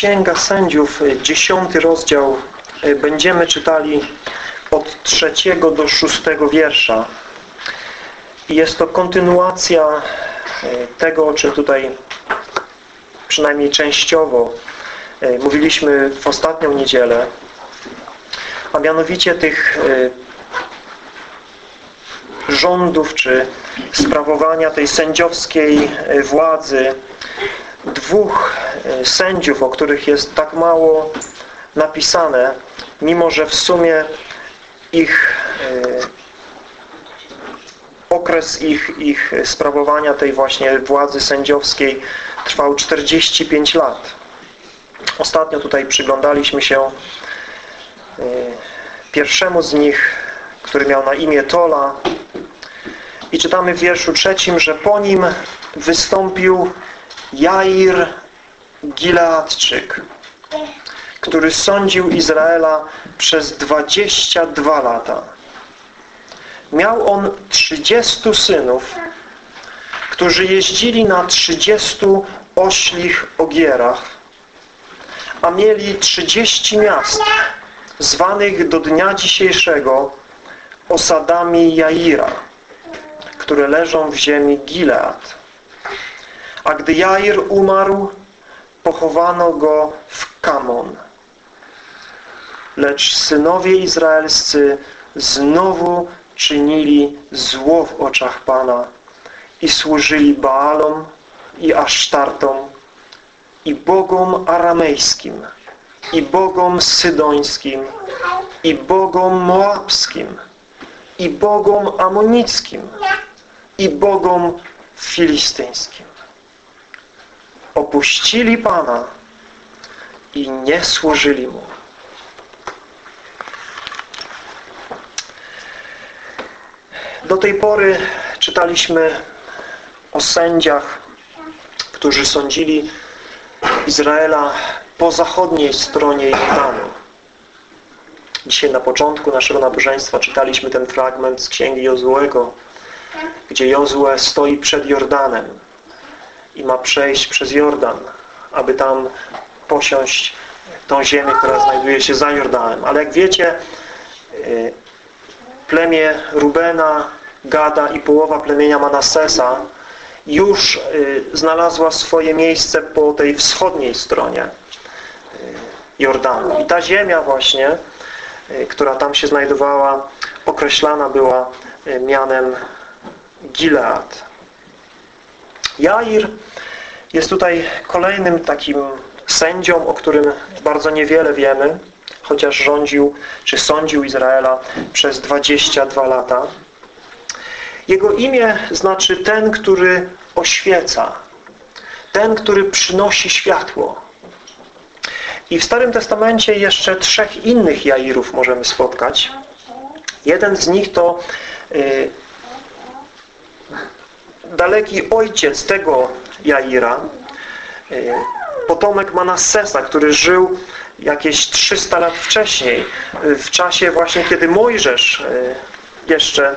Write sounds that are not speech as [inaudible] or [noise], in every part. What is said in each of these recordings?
Księga Sędziów, y, dziesiąty rozdział, y, będziemy czytali od trzeciego do szóstego wiersza. Jest to kontynuacja y, tego, o czym tutaj przynajmniej częściowo mówiliśmy w ostatnią niedzielę, a mianowicie tych rządów czy sprawowania tej sędziowskiej władzy dwóch e, sędziów, o których jest tak mało napisane, mimo że w sumie ich e, okres ich, ich sprawowania tej właśnie władzy sędziowskiej trwał 45 lat. Ostatnio tutaj przyglądaliśmy się e, pierwszemu z nich, który miał na imię Tola i czytamy w wierszu trzecim, że po nim wystąpił Jair Gileadczyk, który sądził Izraela przez 22 lata. Miał on 30 synów, którzy jeździli na 30 oślich ogierach, a mieli 30 miast, zwanych do dnia dzisiejszego osadami Jaira, które leżą w ziemi Gilead. A gdy Jair umarł, pochowano go w Kamon. Lecz synowie izraelscy znowu czynili zło w oczach Pana i służyli Baalom i Asztartom i bogom aramejskim i bogom sydońskim i bogom moabskim i bogom amonickim i bogom filistyńskim opuścili Pana i nie służyli Mu. Do tej pory czytaliśmy o sędziach, którzy sądzili Izraela po zachodniej stronie Jordanu. Dzisiaj na początku naszego nabożeństwa czytaliśmy ten fragment z Księgi Jozuego, gdzie Jozue stoi przed Jordanem i ma przejść przez Jordan, aby tam posiąść tą ziemię, która znajduje się za Jordanem. Ale jak wiecie, y, plemię Rubena, Gada i połowa plemienia Manassesa już y, znalazła swoje miejsce po tej wschodniej stronie y, Jordanu. I ta ziemia właśnie, która tam się znajdowała, określana była mianem Gilead. Jair jest tutaj kolejnym takim sędzią, o którym bardzo niewiele wiemy, chociaż rządził, czy sądził Izraela przez 22 lata. Jego imię znaczy ten, który oświeca, ten, który przynosi światło. I w Starym Testamencie jeszcze trzech innych Jairów możemy spotkać. Jeden z nich to y, daleki ojciec tego Jaira, e, potomek Manassesa, który żył jakieś 300 lat wcześniej, w czasie właśnie, kiedy Mojżesz e, jeszcze e,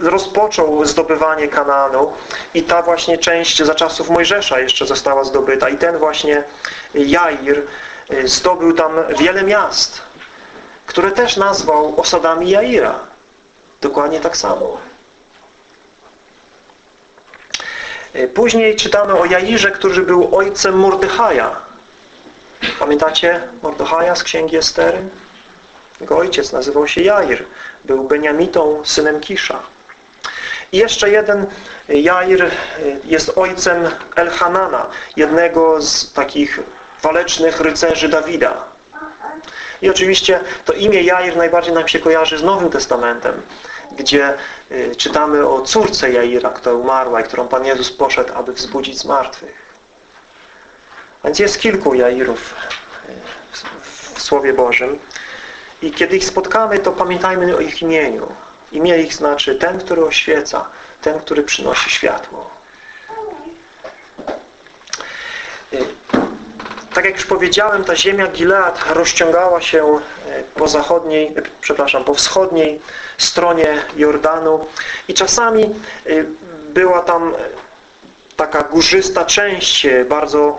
rozpoczął zdobywanie Kanaanu i ta właśnie część za czasów Mojżesza jeszcze została zdobyta i ten właśnie Jair zdobył tam wiele miast, które też nazwał osadami Jaira. Dokładnie tak samo. E, później czytamy o Jairze, który był ojcem Mordechaja. Pamiętacie Mordechaja z Księgi Estery? Jego ojciec nazywał się Jair. Był Beniamitą, synem Kisza. I jeszcze jeden Jair e, jest ojcem Elhanana, jednego z takich walecznych rycerzy Dawida. I oczywiście to imię Jair najbardziej nam się kojarzy z Nowym Testamentem gdzie y, czytamy o córce Jaira, która umarła i którą Pan Jezus poszedł, aby wzbudzić z martwych. Więc jest kilku Jairów y, w Słowie Bożym. I kiedy ich spotkamy, to pamiętajmy o ich imieniu. Imię ich znaczy ten, który oświeca, ten, który przynosi światło. Tak jak już powiedziałem, ta ziemia Gilead rozciągała się e, po zachodniej, e, przepraszam, po wschodniej stronie Jordanu i czasami e, była tam taka górzysta część, bardzo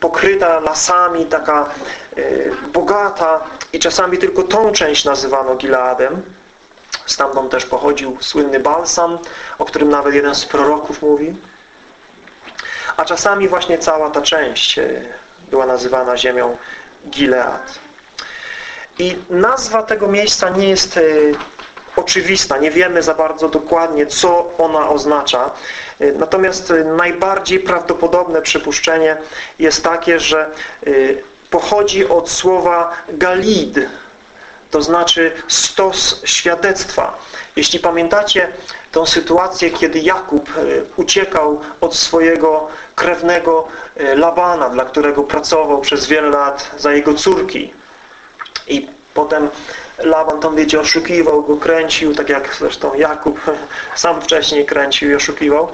pokryta lasami, taka bogata i czasami tylko tą część nazywano Gileadem. Stamtąd też pochodził słynny balsam, o którym nawet jeden z proroków mówi. A czasami właśnie cała ta część była nazywana ziemią Gilead. I nazwa tego miejsca nie jest e, oczywista, nie wiemy za bardzo dokładnie, co ona oznacza. E, natomiast najbardziej prawdopodobne przypuszczenie jest takie, że pochodzi od słowa galid, to znaczy stos świadectwa. Jeśli pamiętacie tą sytuację, kiedy Jakub uciekał od swojego krewnego Labana, dla którego pracował przez wiele lat za jego córki, i potem Laban tam, wiecie, oszukiwał go, kręcił, tak jak zresztą Jakub [laughs] sam wcześniej kręcił i oszukiwał.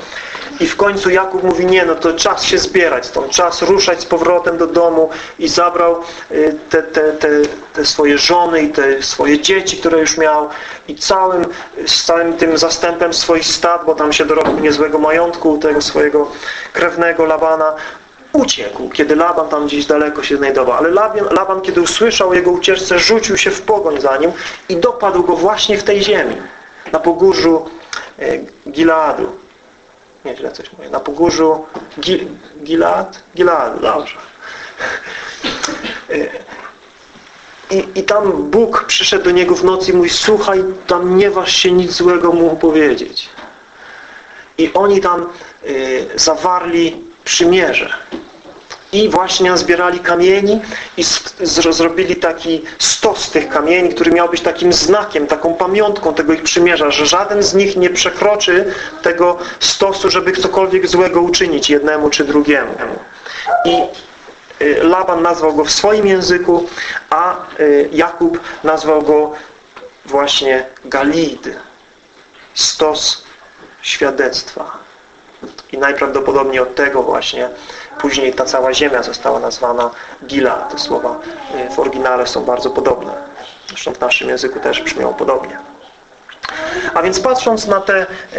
I w końcu Jakub mówi, nie, no to czas się zbierać stąd, czas ruszać z powrotem do domu i zabrał y, te, te, te, te swoje żony i te swoje dzieci, które już miał i całym, z całym tym zastępem swoich stad, bo tam się dorobił niezłego majątku tego swojego krewnego Labana, uciekł, kiedy Laban tam gdzieś daleko się znajdował. Ale Laban, Laban, kiedy usłyszał jego ucieczce, rzucił się w pogoń za nim i dopadł go właśnie w tej ziemi, na pogórzu e, Gileadu. Nie, źle coś mówię. Na pogórzu Gil, Gilad? Gilad, dobrze. E, I, I tam Bóg przyszedł do niego w nocy i mówi, słuchaj, tam nie waż się nic złego mu opowiedzieć. I oni tam y, zawarli przymierze. I właśnie zbierali kamieni i zrobili taki stos tych kamieni, który miał być takim znakiem, taką pamiątką tego ich przymierza, że żaden z nich nie przekroczy tego stosu, żeby cokolwiek złego uczynić jednemu czy drugiemu. I y, Laban nazwał go w swoim języku, a y, Jakub nazwał go właśnie Galid. Stos świadectwa. I najprawdopodobniej od tego właśnie później ta cała ziemia została nazwana Gila. Te słowa y, w oryginale są bardzo podobne. Zresztą w naszym języku też brzmią podobnie. A więc patrząc na te y,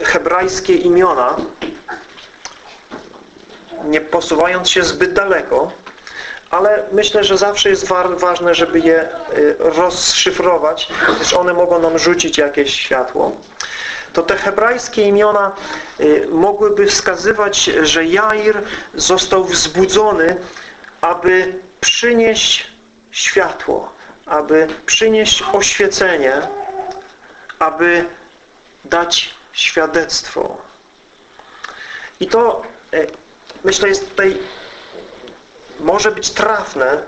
y, hebrajskie imiona, nie posuwając się zbyt daleko, ale myślę, że zawsze jest ważne, żeby je rozszyfrować, gdyż one mogą nam rzucić jakieś światło to te hebrajskie imiona y, mogłyby wskazywać, że Jair został wzbudzony, aby przynieść światło, aby przynieść oświecenie, aby dać świadectwo. I to y, myślę jest tutaj może być trafne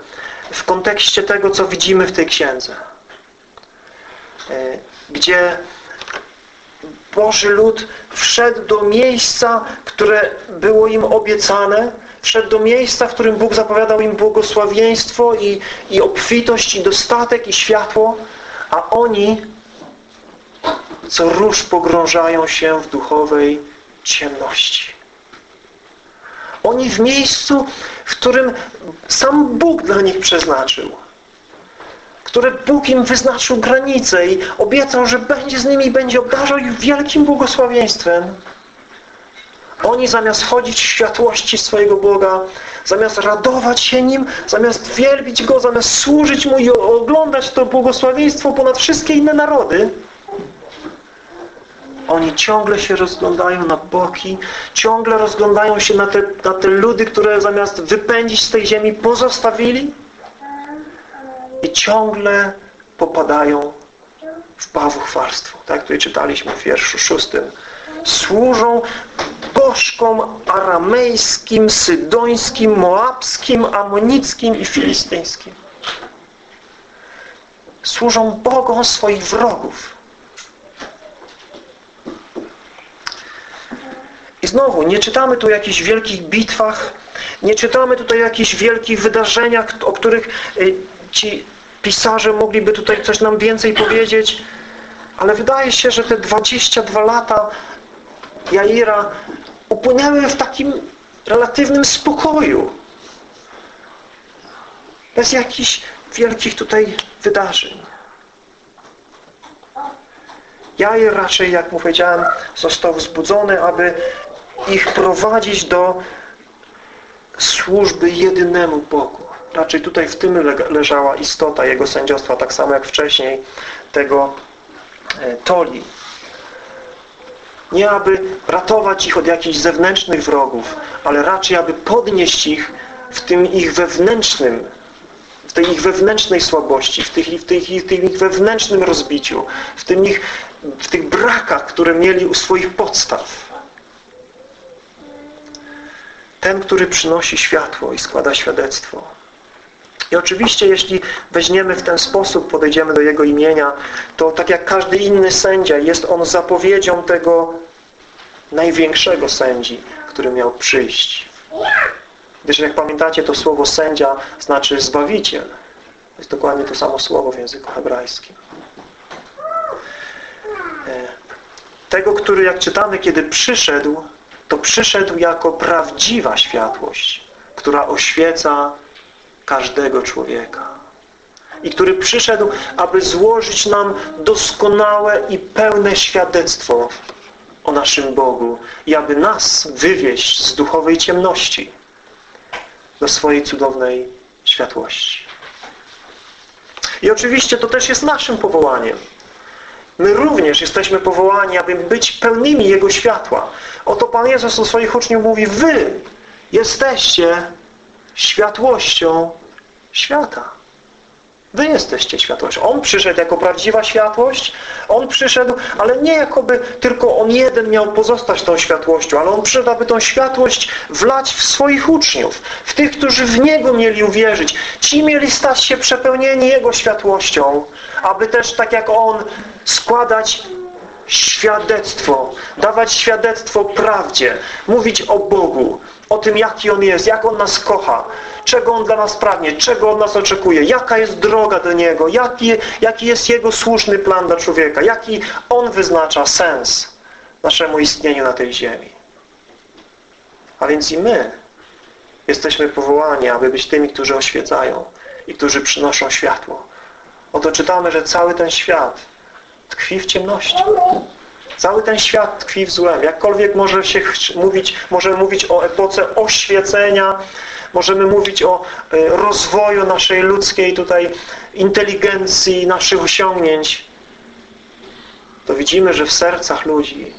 w kontekście tego, co widzimy w tej księdze. Y, gdzie Boży lud wszedł do miejsca, które było im obiecane, wszedł do miejsca, w którym Bóg zapowiadał im błogosławieństwo i, i obfitość, i dostatek, i światło, a oni co róż pogrążają się w duchowej ciemności. Oni w miejscu, którym sam Bóg dla nich przeznaczył które Bóg im wyznaczył granice i obiecał, że będzie z nimi i będzie obdarzał ich wielkim błogosławieństwem. Oni zamiast chodzić w światłości swojego Boga, zamiast radować się Nim, zamiast wielbić Go, zamiast służyć Mu i oglądać to błogosławieństwo ponad wszystkie inne narody, oni ciągle się rozglądają na boki, ciągle rozglądają się na te, na te ludy, które zamiast wypędzić z tej ziemi pozostawili i ciągle popadają w bawuchwalstwo. Tak, tutaj czytaliśmy w wierszu szóstym. Służą bożkom aramejskim, sydońskim, moabskim, amonickim i filistyńskim. Służą Bogom swoich wrogów. I znowu, nie czytamy tu o jakichś wielkich bitwach, nie czytamy tutaj o jakichś wielkich wydarzeniach, o których y, ci pisarze mogliby tutaj coś nam więcej powiedzieć, ale wydaje się, że te 22 lata Jaira upłynęły w takim relatywnym spokoju. Bez jakichś wielkich tutaj wydarzeń. Jair raczej, jak mu powiedziałem, został wzbudzony, aby ich prowadzić do służby jedynemu Bogu. Raczej tutaj w tym leżała istota jego sędziostwa, tak samo jak wcześniej tego e, Toli. Nie aby ratować ich od jakichś zewnętrznych wrogów, ale raczej aby podnieść ich w tym ich wewnętrznym, w tej ich wewnętrznej słabości, w, tych, w, tych, w tym ich wewnętrznym rozbiciu, w, tym ich, w tych brakach, które mieli u swoich podstaw. Ten, który przynosi światło i składa świadectwo. I oczywiście, jeśli weźmiemy w ten sposób, podejdziemy do Jego imienia, to tak jak każdy inny sędzia, jest On zapowiedzią tego największego sędzi, który miał przyjść. Gdyż jak pamiętacie, to słowo sędzia znaczy zbawiciel. To jest dokładnie to samo słowo w języku hebrajskim. E, tego, który jak czytamy, kiedy przyszedł, to przyszedł jako prawdziwa światłość, która oświeca każdego człowieka. I który przyszedł, aby złożyć nam doskonałe i pełne świadectwo o naszym Bogu i aby nas wywieźć z duchowej ciemności do swojej cudownej światłości. I oczywiście to też jest naszym powołaniem. My również jesteśmy powołani, aby być pełnymi Jego światła. Oto Pan Jezus do swoich uczniów mówi, wy jesteście światłością świata. Wy jesteście światłością. On przyszedł jako prawdziwa światłość. On przyszedł, ale nie jakoby tylko on jeden miał pozostać tą światłością, ale on przyszedł, aby tą światłość wlać w swoich uczniów, w tych, którzy w Niego mieli uwierzyć. Ci mieli stać się przepełnieni Jego światłością, aby też tak jak On składać świadectwo, dawać świadectwo prawdzie, mówić o Bogu, o tym, jaki On jest, jak On nas kocha, czego On dla nas pragnie, czego od nas oczekuje, jaka jest droga do Niego, jaki, jaki jest Jego słuszny plan dla człowieka, jaki On wyznacza sens naszemu istnieniu na tej ziemi. A więc i my jesteśmy powołani, aby być tymi, którzy oświecają i którzy przynoszą światło. Oto czytamy, że cały ten świat tkwi w ciemności. Cały ten świat tkwi w złem. Jakkolwiek może się mówić, możemy mówić o epoce oświecenia, możemy mówić o e, rozwoju naszej ludzkiej tutaj inteligencji, naszych osiągnięć, to widzimy, że w sercach ludzi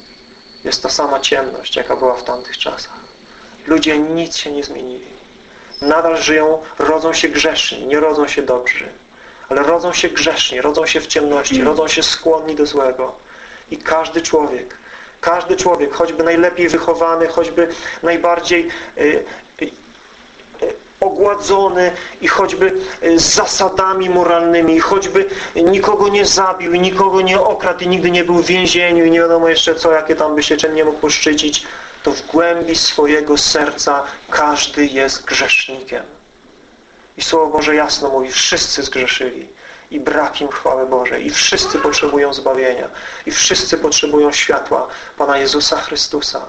jest ta sama ciemność, jaka była w tamtych czasach. Ludzie nic się nie zmienili. Nadal żyją, rodzą się grzeszni, nie rodzą się dobrzy. Ale rodzą się grzeszni, rodzą się w ciemności, rodzą się skłonni do złego. I każdy człowiek, każdy człowiek, choćby najlepiej wychowany, choćby najbardziej y, y, y, ogładzony i choćby z zasadami moralnymi, choćby nikogo nie zabił nikogo nie okradł i nigdy nie był w więzieniu i nie wiadomo jeszcze co, jakie tam by się czym nie mógł poszczycić, to w głębi swojego serca każdy jest grzesznikiem. I Słowo Boże jasno mówi, wszyscy zgrzeszyli i brak im chwały Bożej. I wszyscy potrzebują zbawienia. I wszyscy potrzebują światła Pana Jezusa Chrystusa,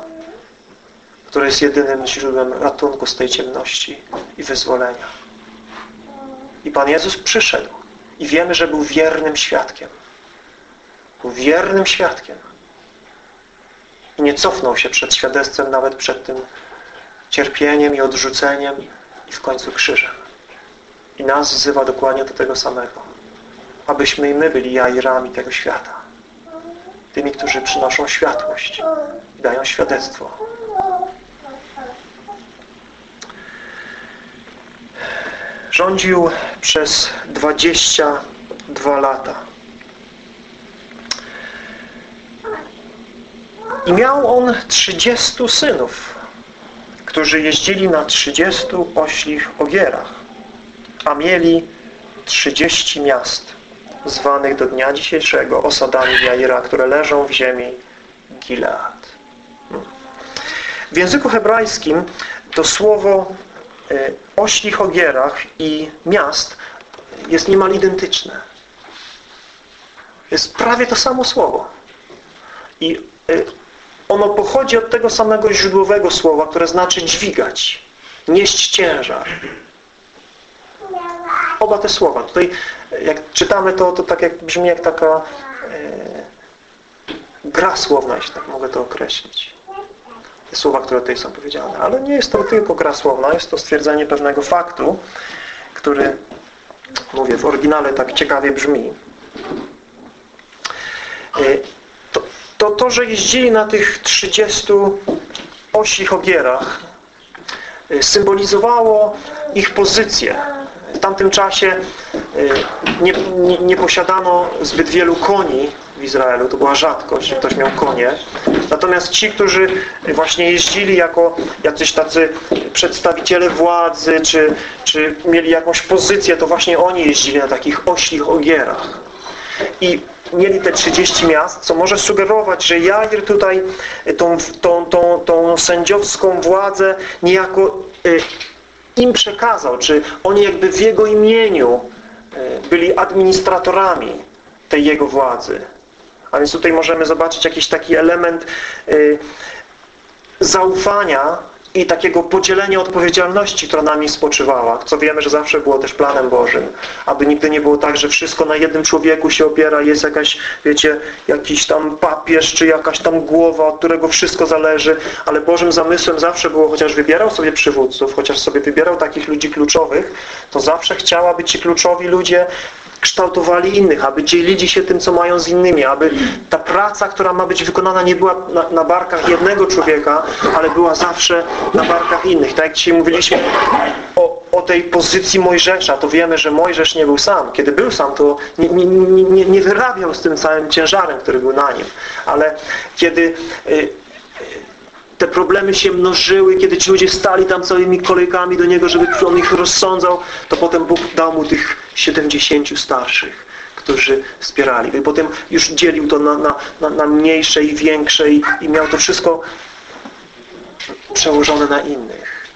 który jest jedynym źródłem ratunku z tej ciemności i wyzwolenia. I Pan Jezus przyszedł i wiemy, że był wiernym świadkiem. Był wiernym świadkiem. I nie cofnął się przed świadectwem, nawet przed tym cierpieniem i odrzuceniem i w końcu krzyżem. I nas wzywa dokładnie do tego samego abyśmy i my byli jairami tego świata. Tymi, którzy przynoszą światłość i dają świadectwo. Rządził przez 22 lata. I miał on 30 synów, którzy jeździli na 30 oślich ogierach, a mieli 30 miast zwanych do dnia dzisiejszego osadami Jaira, które leżą w ziemi Gilead. W języku hebrajskim to słowo e, oślich ogierach i miast jest niemal identyczne. Jest prawie to samo słowo. I e, ono pochodzi od tego samego źródłowego słowa, które znaczy dźwigać, nieść ciężar. Oba te słowa. Tutaj jak czytamy to, to tak jak brzmi jak taka e, gra słowna, jeśli tak mogę to określić. Te słowa, które tutaj są powiedziane. Ale nie jest to tylko gra słowna, jest to stwierdzenie pewnego faktu, który, mówię, w oryginale tak ciekawie brzmi. Y, to, to, to że jeździli na tych 30 oślich ogierach, y, symbolizowało ich pozycję. W tamtym czasie y, nie, nie, nie posiadano zbyt wielu koni w Izraelu. To była rzadkość, że ktoś miał konie. Natomiast ci, którzy właśnie jeździli jako jacyś tacy przedstawiciele władzy, czy, czy mieli jakąś pozycję, to właśnie oni jeździli na takich oślich ogierach. I mieli te 30 miast, co może sugerować, że Jair tutaj tą, tą, tą, tą sędziowską władzę niejako y, im przekazał, czy oni jakby w jego imieniu y, byli administratorami tej jego władzy. A więc tutaj możemy zobaczyć jakiś taki element y, zaufania i takiego podzielenia odpowiedzialności, która nami spoczywała, co wiemy, że zawsze było też planem Bożym, aby nigdy nie było tak, że wszystko na jednym człowieku się opiera, jest jakaś, wiecie, jakiś tam papież, czy jakaś tam głowa, od którego wszystko zależy, ale Bożym zamysłem zawsze było, chociaż wybierał sobie przywódców, chociaż sobie wybierał takich ludzi kluczowych, to zawsze chciał, aby ci kluczowi ludzie kształtowali innych, aby dzielili się tym, co mają z innymi, aby ta praca, która ma być wykonana, nie była na, na barkach jednego człowieka, ale była zawsze na barkach innych. Tak jak dzisiaj mówiliśmy o, o tej pozycji Mojżesza, to wiemy, że Mojżesz nie był sam. Kiedy był sam, to nie, nie, nie, nie wyrabiał z tym całym ciężarem, który był na nim. Ale kiedy y, te problemy się mnożyły, kiedy ci ludzie stali tam całymi kolejkami do Niego, żeby On ich rozsądzał, to potem Bóg dał Mu tych 70 starszych, którzy wspierali. I potem już dzielił to na, na, na, na mniejsze i większe i, i miał to wszystko przełożone na innych.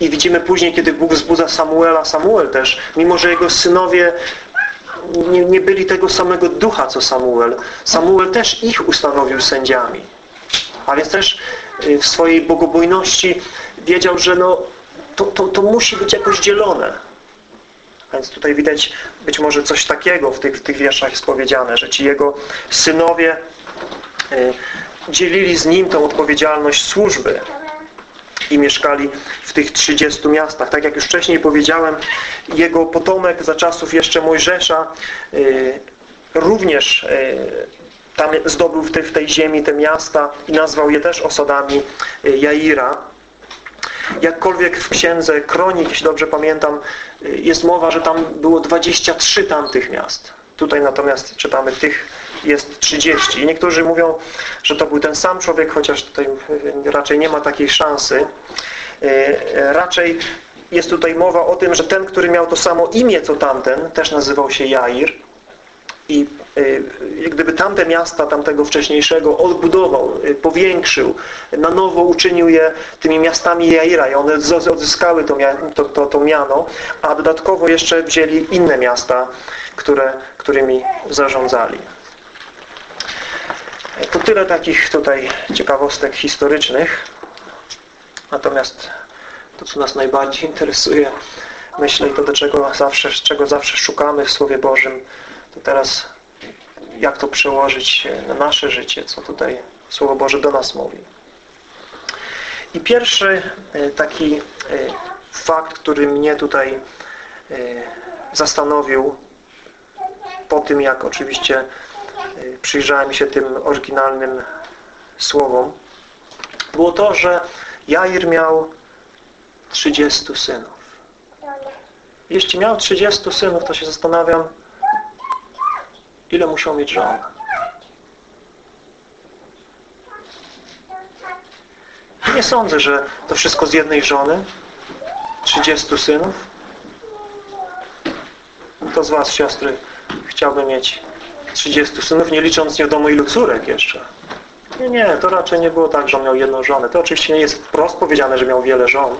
I widzimy później, kiedy Bóg wzbudza Samuela, Samuel też, mimo że jego synowie nie, nie byli tego samego ducha, co Samuel, Samuel też ich ustanowił sędziami. A więc też y, w swojej bogobojności wiedział, że no, to, to, to musi być jakoś dzielone. A więc tutaj widać być może coś takiego w tych, w tych wierszach jest powiedziane, że ci jego synowie y, dzielili z nim tą odpowiedzialność służby i mieszkali w tych 30 miastach. Tak jak już wcześniej powiedziałem, jego potomek za czasów jeszcze Mojżesza y, również tam zdobył w tej, w tej ziemi te miasta i nazwał je też osadami y, Jaira. Jakkolwiek w księdze Kronik, jeśli dobrze pamiętam, y, jest mowa, że tam było 23 tamtych miast. Tutaj natomiast czytamy tych jest 30. I niektórzy mówią, że to był ten sam człowiek, chociaż tutaj y, raczej nie ma takiej szansy. Raczej jest tutaj mowa o tym, że ten, który miał to samo imię co tamten, też nazywał się Jair i y, gdyby tamte miasta, tamtego wcześniejszego odbudował, y, powiększył, na nowo uczynił je tymi miastami Jaira i one odzyskały to, to, to, to miano, a dodatkowo jeszcze wzięli inne miasta, które, którymi zarządzali. To tyle takich tutaj ciekawostek historycznych. Natomiast to, co nas najbardziej interesuje, myślę, to do czego zawsze, czego zawsze szukamy w Słowie Bożym, to teraz jak to przełożyć na nasze życie, co tutaj Słowo Boże do nas mówi. I pierwszy e, taki e, fakt, który mnie tutaj e, zastanowił po tym, jak oczywiście przyjrzałem się tym oryginalnym słowom, było to, że Jair miał 30 synów. Jeśli miał 30 synów, to się zastanawiam, Ile musiał mieć żon? Nie sądzę, że to wszystko z jednej żony. 30 synów. Kto z Was, siostry, chciałby mieć 30 synów, nie licząc nie wiadomo ilu córek jeszcze? Nie, nie, to raczej nie było tak, że on miał jedną żonę. To oczywiście nie jest wprost powiedziane, że miał wiele żon.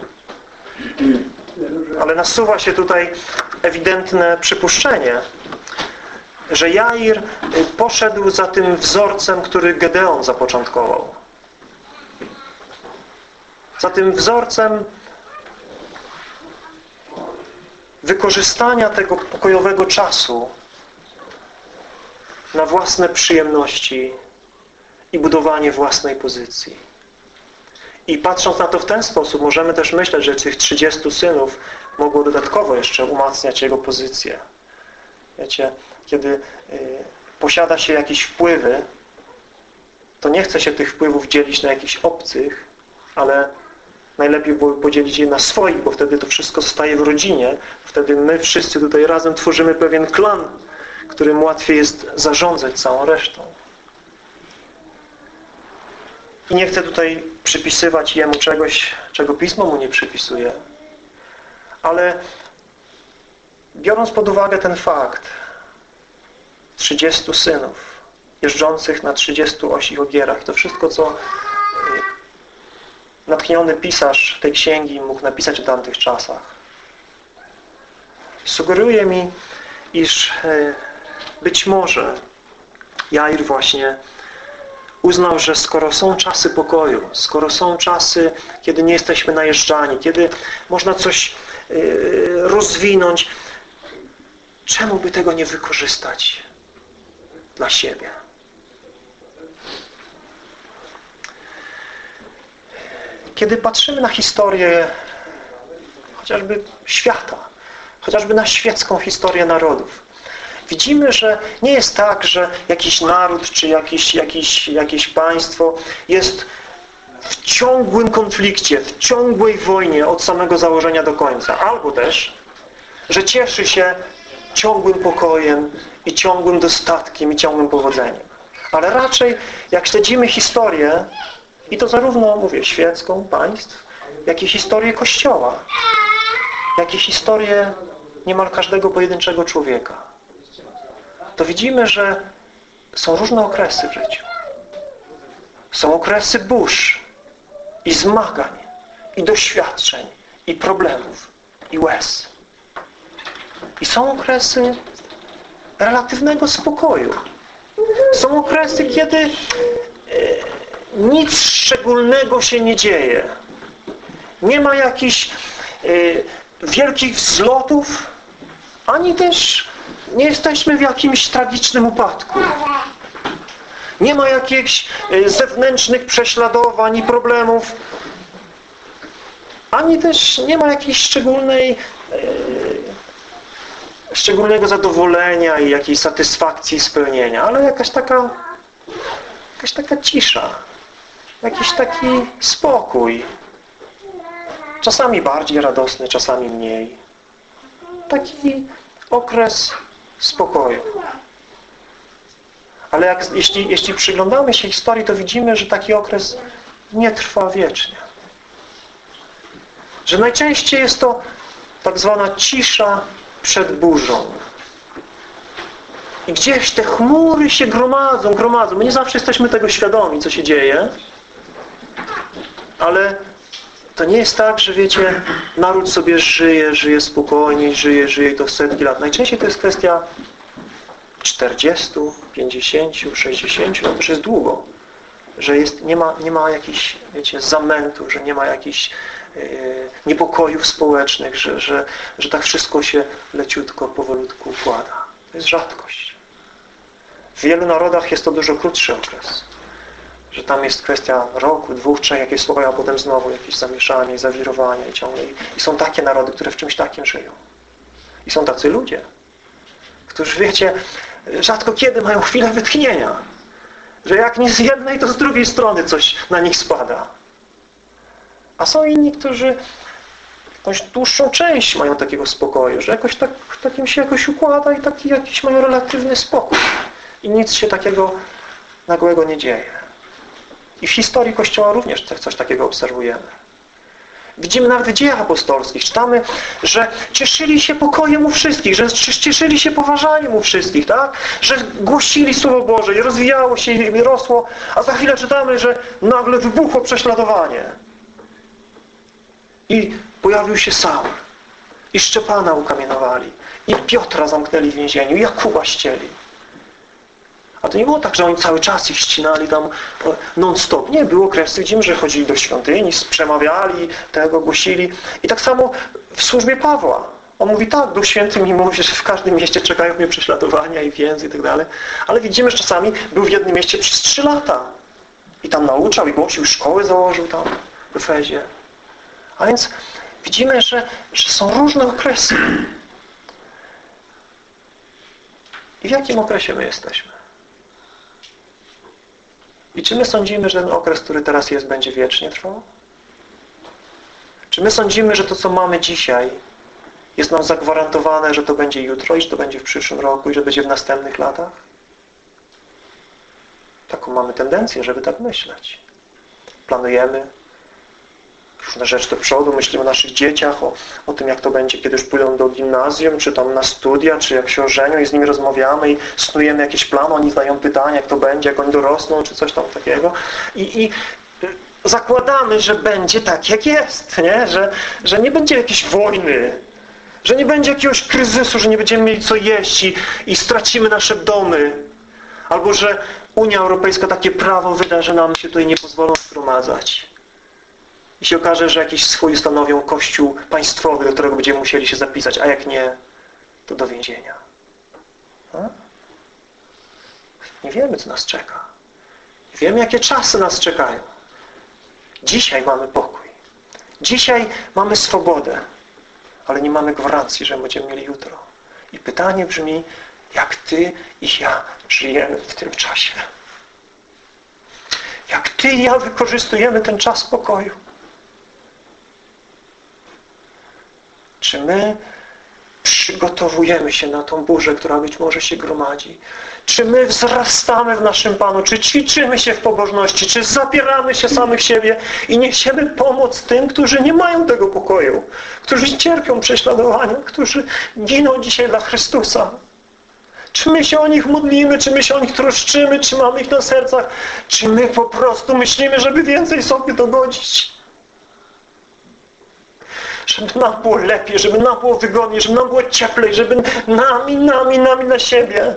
Ale nasuwa się tutaj ewidentne przypuszczenie, że Jair y, poszedł za tym wzorcem, który Gedeon zapoczątkował. Za tym wzorcem wykorzystania tego pokojowego czasu na własne przyjemności i budowanie własnej pozycji. I patrząc na to w ten sposób, możemy też myśleć, że tych 30 synów mogło dodatkowo jeszcze umacniać jego pozycję. Wiecie, kiedy y, posiada się jakieś wpływy, to nie chce się tych wpływów dzielić na jakichś obcych, ale najlepiej było podzielić je na swoich, bo wtedy to wszystko zostaje w rodzinie. Wtedy my wszyscy tutaj razem tworzymy pewien klan, którym łatwiej jest zarządzać całą resztą. I nie chcę tutaj przypisywać Jemu czegoś, czego Pismo Mu nie przypisuje. Ale biorąc pod uwagę ten fakt 30 synów jeżdżących na 30 osich ogierach, to wszystko, co y, natchniony pisarz tej księgi mógł napisać w tamtych czasach. Sugeruje mi, iż y, być może Jair właśnie uznał, że skoro są czasy pokoju, skoro są czasy, kiedy nie jesteśmy najeżdżani, kiedy można coś yy, rozwinąć, czemu by tego nie wykorzystać dla siebie? Kiedy patrzymy na historię chociażby świata, chociażby na świecką historię narodów, widzimy, że nie jest tak, że jakiś naród czy jakiś, jakiś, jakieś państwo jest w ciągłym konflikcie, w ciągłej wojnie od samego założenia do końca. Albo też, że cieszy się ciągłym pokojem i ciągłym dostatkiem i ciągłym powodzeniem. Ale raczej, jak śledzimy historię, i to zarówno, mówię, świecką państw, jak i historię Kościoła, jak i historię niemal każdego pojedynczego człowieka, to widzimy, że są różne okresy w życiu. Są okresy burz i zmagań, i doświadczeń, i problemów, i łez. I są okresy relatywnego spokoju. Są okresy, kiedy e, nic szczególnego się nie dzieje. Nie ma jakichś e, wielkich wzlotów, ani też nie jesteśmy w jakimś tragicznym upadku. Nie ma jakichś e, zewnętrznych prześladowań i problemów. Ani też nie ma jakiejś szczególnej szczególnego zadowolenia i jakiejś satysfakcji spełnienia, ale jakaś taka jakaś taka cisza. Jakiś taki spokój. Czasami bardziej radosny, czasami mniej. Taki okres spokoju. Ale jak, jeśli, jeśli przyglądamy się historii, to widzimy, że taki okres nie trwa wiecznie. Że najczęściej jest to tak zwana cisza przed burzą. I gdzieś te chmury się gromadzą, gromadzą. My nie zawsze jesteśmy tego świadomi, co się dzieje, ale to nie jest tak, że wiecie, naród sobie żyje, żyje spokojnie, żyje, żyje to setki lat. Najczęściej to jest kwestia 40, 50, 60, no to już jest długo. Że jest, nie, ma, nie ma jakichś, wiecie, zamętu, że nie ma jakichś niepokojów społecznych, że, że, że tak wszystko się leciutko, powolutku układa. To jest rzadkość. W wielu narodach jest to dużo krótszy okres że tam jest kwestia roku, dwóch, trzech, jakieś słowa, a potem znowu jakieś zamieszanie, zawirowanie i ciągle. I są takie narody, które w czymś takim żyją. I są tacy ludzie, którzy, wiecie, rzadko kiedy mają chwilę wytchnienia. Że jak nie z jednej, to z drugiej strony coś na nich spada. A są inni, którzy jakąś dłuższą część mają takiego spokoju, że jakoś tak, takim się jakoś układa i taki jakiś mają relatywny spokój. I nic się takiego nagłego nie dzieje. I w historii Kościoła również coś takiego obserwujemy. Widzimy nawet w dziejach apostolskich, czytamy, że cieszyli się pokojem u wszystkich, że cieszyli się poważaniem u wszystkich, tak? Że głosili Słowo Boże i rozwijało się i rosło, a za chwilę czytamy, że nagle wybuchło prześladowanie. I pojawił się Saul. I Szczepana ukamienowali. I Piotra zamknęli w więzieniu. I Jakuba ścieli. A to nie było tak, że oni cały czas ich ścinali tam non-stop. Nie, było okresy, widzimy, że chodzili do świątyni, przemawiali, tego głosili. I tak samo w służbie Pawła. On mówi tak, Duch Święty mi mówi, że w każdym mieście czekają mnie prześladowania i więzy i tak dalej. Ale widzimy, że czasami był w jednym mieście przez trzy lata. I tam nauczał i głosił, szkoły założył tam w Efezie. A więc widzimy, że, że są różne okresy. I w jakim okresie my jesteśmy? I czy my sądzimy, że ten okres, który teraz jest, będzie wiecznie trwał? Czy my sądzimy, że to, co mamy dzisiaj, jest nam zagwarantowane, że to będzie jutro i że to będzie w przyszłym roku i że będzie w następnych latach? Taką mamy tendencję, żeby tak myśleć. Planujemy różne rzeczy do przodu, myślimy o naszych dzieciach, o, o tym, jak to będzie, kiedy już pójdą do gimnazjum, czy tam na studia, czy jak się ożenią i z nimi rozmawiamy i snujemy jakieś plany, oni zadają pytania, jak to będzie, jak oni dorosną, czy coś tam takiego. I, i zakładamy, że będzie tak, jak jest, nie? Że, że nie będzie jakiejś wojny, że nie będzie jakiegoś kryzysu, że nie będziemy mieli co jeść i, i stracimy nasze domy. Albo że Unia Europejska takie prawo wyda, że nam się tutaj nie pozwolą zgromadzać. I się okaże, że jakiś swój stanowią kościół państwowy, do którego będziemy musieli się zapisać, a jak nie, to do więzienia. A? Nie wiemy, co nas czeka. Nie wiemy, jakie czasy nas czekają. Dzisiaj mamy pokój. Dzisiaj mamy swobodę, ale nie mamy gwarancji, że będziemy mieli jutro. I pytanie brzmi, jak Ty i ja żyjemy w tym czasie. Jak Ty i ja wykorzystujemy ten czas pokoju. Czy my przygotowujemy się na tą burzę, która być może się gromadzi? Czy my wzrastamy w naszym Panu? Czy ćwiczymy się w pobożności? Czy zapieramy się samych siebie i niesiemy pomoc tym, którzy nie mają tego pokoju? Którzy cierpią prześladowania? Którzy giną dzisiaj dla Chrystusa? Czy my się o nich modlimy? Czy my się o nich troszczymy? Czy mamy ich na sercach? Czy my po prostu myślimy, żeby więcej sobie dogodzić? Żeby nam było lepiej, żeby nam było wygodniej, żeby nam było cieplej, żeby nami, nami, nami na siebie.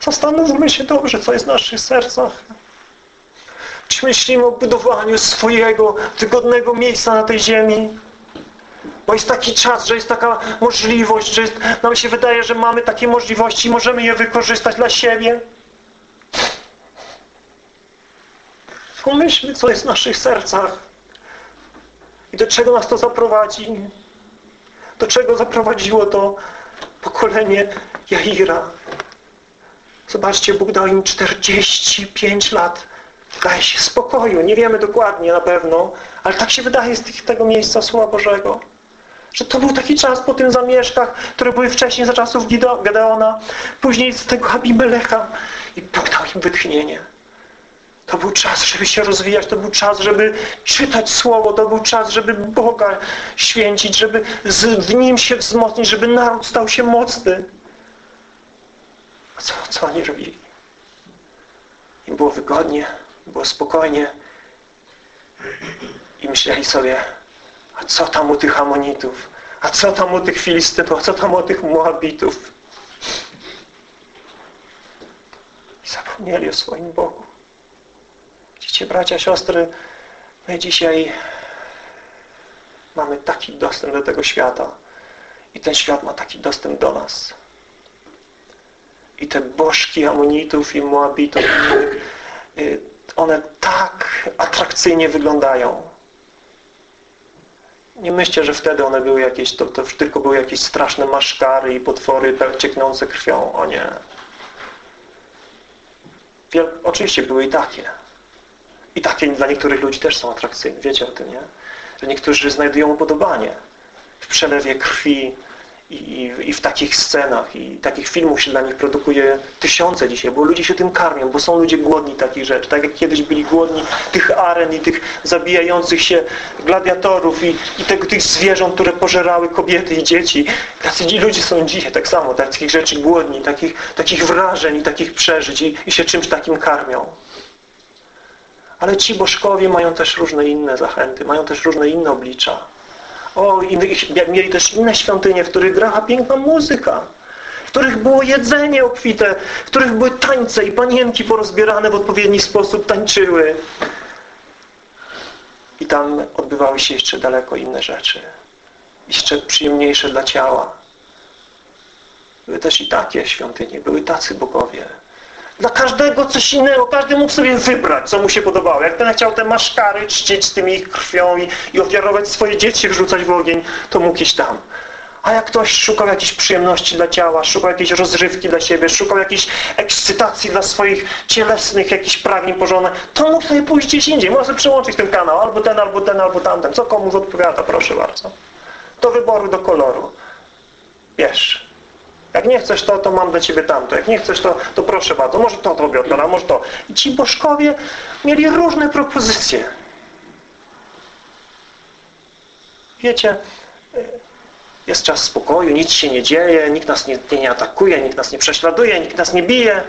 Zastanówmy się dobrze, co jest w naszych sercach. Czy myślimy o budowaniu swojego wygodnego miejsca na tej ziemi? Bo jest taki czas, że jest taka możliwość, że jest, nam się wydaje, że mamy takie możliwości i możemy je wykorzystać dla siebie. Pomyślmy, co jest w naszych sercach. I do czego nas to zaprowadzi? Do czego zaprowadziło to pokolenie Jaira? Zobaczcie, Bóg dał im 45 lat wydaje się spokoju. Nie wiemy dokładnie na pewno, ale tak się wydaje z tego miejsca Słowa Bożego. Że to był taki czas po tym zamieszkach, które były wcześniej za czasów Gedeona, później z tego Abimelecha i Bóg dał im wytchnienie. To był czas, żeby się rozwijać, to był czas, żeby czytać Słowo, to był czas, żeby Boga święcić, żeby w Nim się wzmocnić, żeby naród stał się mocny. A co, co oni robili? Im było wygodnie, było spokojnie i myśleli sobie, a co tam u tych Amonitów? A co tam u tych Filistynów? A co tam u tych Moabitów? I zapomnieli o swoim Bogu. Widzicie, bracia, siostry, my dzisiaj mamy taki dostęp do tego świata i ten świat ma taki dostęp do nas. I te bożki Amonitów i Moabitów, y, one tak atrakcyjnie wyglądają. Nie myślcie, że wtedy one były jakieś, to, to tylko były jakieś straszne maszkary i potwory cieknące krwią. O nie. Wiel oczywiście były i takie. I takie dla niektórych ludzi też są atrakcyjne. Wiecie o tym, nie? Że niektórzy znajdują upodobanie w przelewie krwi i, i, w takich scenach i takich filmów się dla nich produkuje tysiące dzisiaj, bo ludzie się tym karmią, bo są ludzie głodni takich rzeczy. Tak jak kiedyś byli głodni tych aren i tych zabijających się gladiatorów i, i tego, tych zwierząt, które pożerały kobiety i dzieci. Tacy ludzie są dzisiaj tak samo, takich rzeczy głodni, takich, takich wrażeń i takich przeżyć i, i się czymś takim karmią. Ale ci bożkowie mają też różne inne zachęty, mają też różne inne oblicza. O, i mieli też inne świątynie, w których grała piękna muzyka, w których było jedzenie obfite, w których były tańce i panienki porozbierane w odpowiedni sposób tańczyły. I tam odbywały się jeszcze daleko inne rzeczy. Jeszcze przyjemniejsze dla ciała. Były też i takie świątynie, były tacy bogowie. Dla każdego coś innego. Każdy mógł sobie wybrać, co mu się podobało. Jak ten chciał te maszkary czcić z tymi ich krwią i, i ofiarować swoje dzieci, wrzucać w ogień, to mógł iść tam. A jak ktoś szukał jakiejś przyjemności dla ciała, szukał jakiejś rozrywki dla siebie, szukał jakiejś ekscytacji dla swoich cielesnych jakichś pragnień pożądań, to mógł sobie pójść gdzieś indziej. Sobie przełączyć ten kanał, albo ten, albo ten, albo tamten. Co komu odpowiada, proszę bardzo. Do wyboru, do koloru. Wiesz. Jak nie chcesz to, to mam dla Ciebie tamto. Jak nie chcesz to, to proszę bardzo. Może to Tobie odbiorę, może to. I ci bożkowie mieli różne propozycje. Wiecie, jest czas spokoju, nic się nie dzieje, nikt nas nie, nie atakuje, nikt nas nie prześladuje, nikt nas nie bije.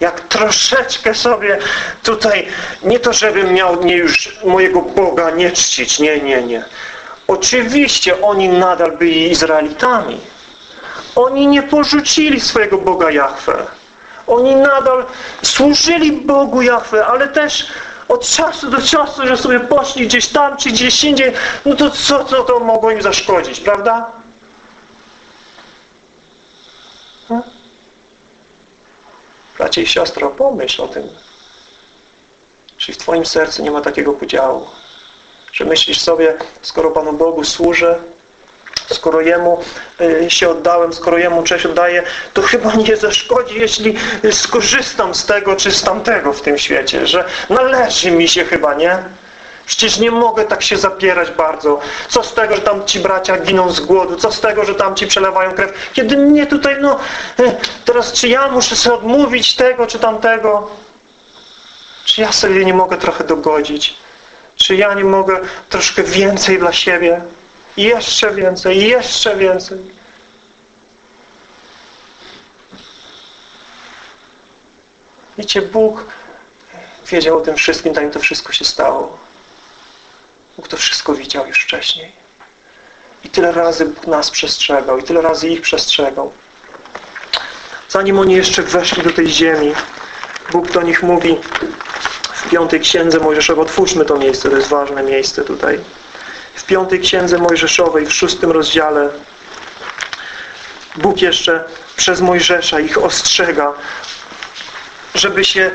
Jak troszeczkę sobie tutaj, nie to żebym miał nie już mojego Boga nie czcić, nie, nie, nie. Oczywiście oni nadal byli Izraelitami. Oni nie porzucili swojego Boga Jahwe. Oni nadal służyli Bogu Jahwe, ale też od czasu do czasu, że sobie poszli gdzieś tam, czy gdzieś indziej, no to co, co to mogło im zaszkodzić, prawda? Hmm? Bracie i siostro, pomyśl o tym. Czy w Twoim sercu nie ma takiego podziału? Że myślisz sobie, skoro Panu Bogu służę, skoro Jemu y, się oddałem, skoro Jemu cześć oddaję, to chyba nie zaszkodzi, jeśli skorzystam z tego czy z tamtego w tym świecie, że należy mi się chyba, nie? Przecież nie mogę tak się zapierać bardzo. Co z tego, że tam ci bracia giną z głodu? Co z tego, że tam ci przelewają krew? Kiedy mnie tutaj, no, y, teraz czy ja muszę sobie odmówić tego czy tamtego? Czy ja sobie nie mogę trochę dogodzić? Czy ja nie mogę troszkę więcej dla siebie? I jeszcze więcej, i jeszcze więcej. Wiecie, Bóg wiedział o tym wszystkim, zanim to wszystko się stało. Bóg to wszystko widział już wcześniej. I tyle razy Bóg nas przestrzegał, i tyle razy ich przestrzegał. Zanim oni jeszcze weszli do tej ziemi, Bóg do nich mówi w piątej księdze Mojżeszowej, otwórzmy to miejsce, to jest ważne miejsce tutaj w piątej księdze Mojżeszowej, w szóstym rozdziale Bóg jeszcze przez Mojżesza ich ostrzega, żeby się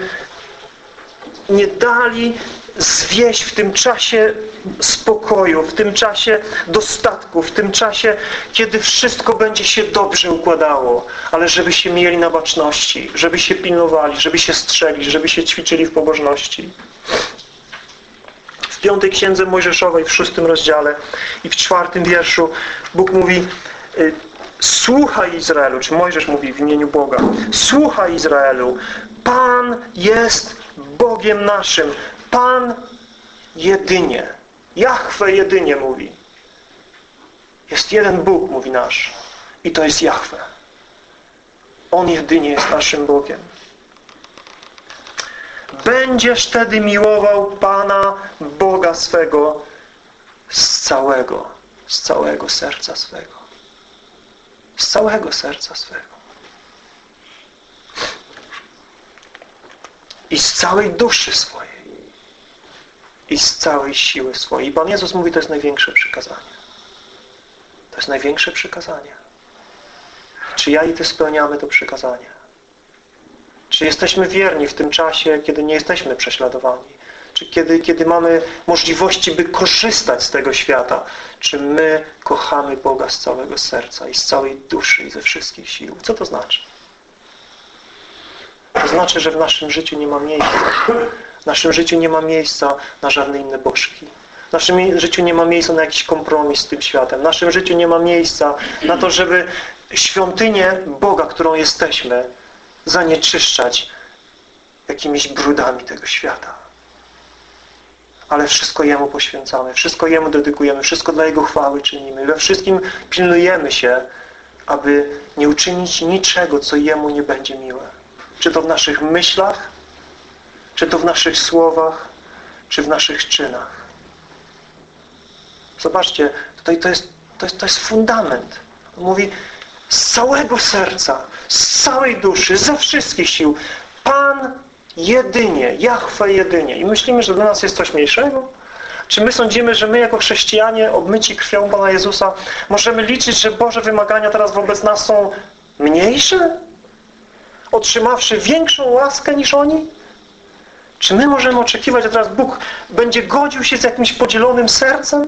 nie dali zwieść w tym czasie spokoju, w tym czasie dostatku, w tym czasie, kiedy wszystko będzie się dobrze układało, ale żeby się mieli na baczności, żeby się pilnowali, żeby się strzeli, żeby się ćwiczyli w pobożności piątej księdze Mojżeszowej w szóstym rozdziale i w czwartym wierszu Bóg mówi y, Słuchaj Izraelu, czy Mojżesz mówi w imieniu Boga Słuchaj Izraelu Pan jest Bogiem naszym Pan jedynie Jahwe jedynie mówi. Jest jeden Bóg, mówi nasz i to jest Jahwe. On jedynie jest naszym Bogiem Będziesz wtedy miłował Pana Boga swego z całego, z całego serca swego. Z całego serca swego. I z całej duszy swojej. I z całej siły swojej. Pan Jezus mówi, to jest największe przykazanie. To jest największe przykazanie. Czy ja i Ty spełniamy to przykazanie? Czy jesteśmy wierni w tym czasie, kiedy nie jesteśmy prześladowani? Czy kiedy, kiedy mamy możliwości, by korzystać z tego świata? Czy my kochamy Boga z całego serca i z całej duszy i ze wszystkich sił? Co to znaczy? To znaczy, że w naszym życiu nie ma miejsca. W naszym życiu nie ma miejsca na żadne inne bożki. W naszym życiu nie ma miejsca na jakiś kompromis z tym światem. W naszym życiu nie ma miejsca na to, żeby świątynię Boga, którą jesteśmy, zanieczyszczać jakimiś brudami tego świata. Ale wszystko Jemu poświęcamy, wszystko Jemu dedykujemy, wszystko dla Jego chwały czynimy. We wszystkim pilnujemy się, aby nie uczynić niczego, co Jemu nie będzie miłe. Czy to w naszych myślach, czy to w naszych słowach, czy w naszych czynach. Zobaczcie, tutaj to jest, to jest, to jest fundament. On mówi, z całego serca, z całej duszy, ze wszystkich sił. Pan jedynie, Jahwe jedynie. I myślimy, że dla nas jest coś mniejszego? Czy my sądzimy, że my jako chrześcijanie obmyci krwią Pana Jezusa możemy liczyć, że Boże wymagania teraz wobec nas są mniejsze? otrzymawszy większą łaskę niż oni? Czy my możemy oczekiwać, że teraz Bóg będzie godził się z jakimś podzielonym sercem?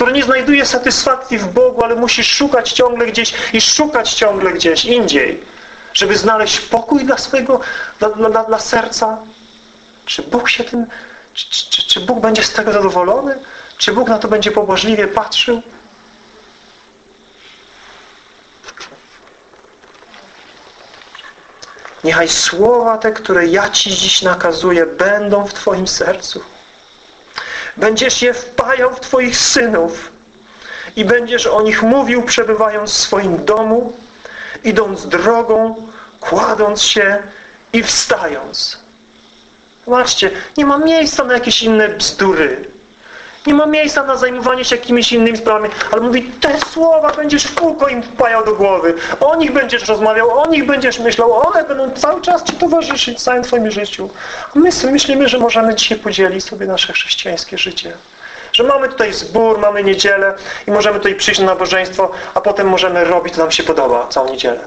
Które nie znajduje satysfakcji w Bogu, ale musi szukać ciągle gdzieś i szukać ciągle gdzieś indziej, żeby znaleźć pokój dla swojego, dla, dla, dla serca? Czy Bóg się tym, czy, czy, czy Bóg będzie z tego zadowolony? Czy Bóg na to będzie pobłażliwie patrzył? Niechaj słowa te, które ja Ci dziś nakazuję, będą w Twoim sercu. Będziesz je wpajał w Twoich synów i będziesz o nich mówił, przebywając w swoim domu, idąc drogą, kładąc się i wstając. Zobaczcie, nie ma miejsca na jakieś inne bzdury. Nie ma miejsca na zajmowanie się jakimiś innymi sprawami, ale mówi, te słowa będziesz w kółko im wpajał do głowy. O nich będziesz rozmawiał, o nich będziesz myślał, one będą cały czas Ci towarzyszyć w całym Twoim życiu. A my myślimy, że możemy dzisiaj podzielić sobie nasze chrześcijańskie życie. Że mamy tutaj zbór, mamy niedzielę i możemy tutaj przyjść na nabożeństwo, a potem możemy robić, co nam się podoba całą niedzielę.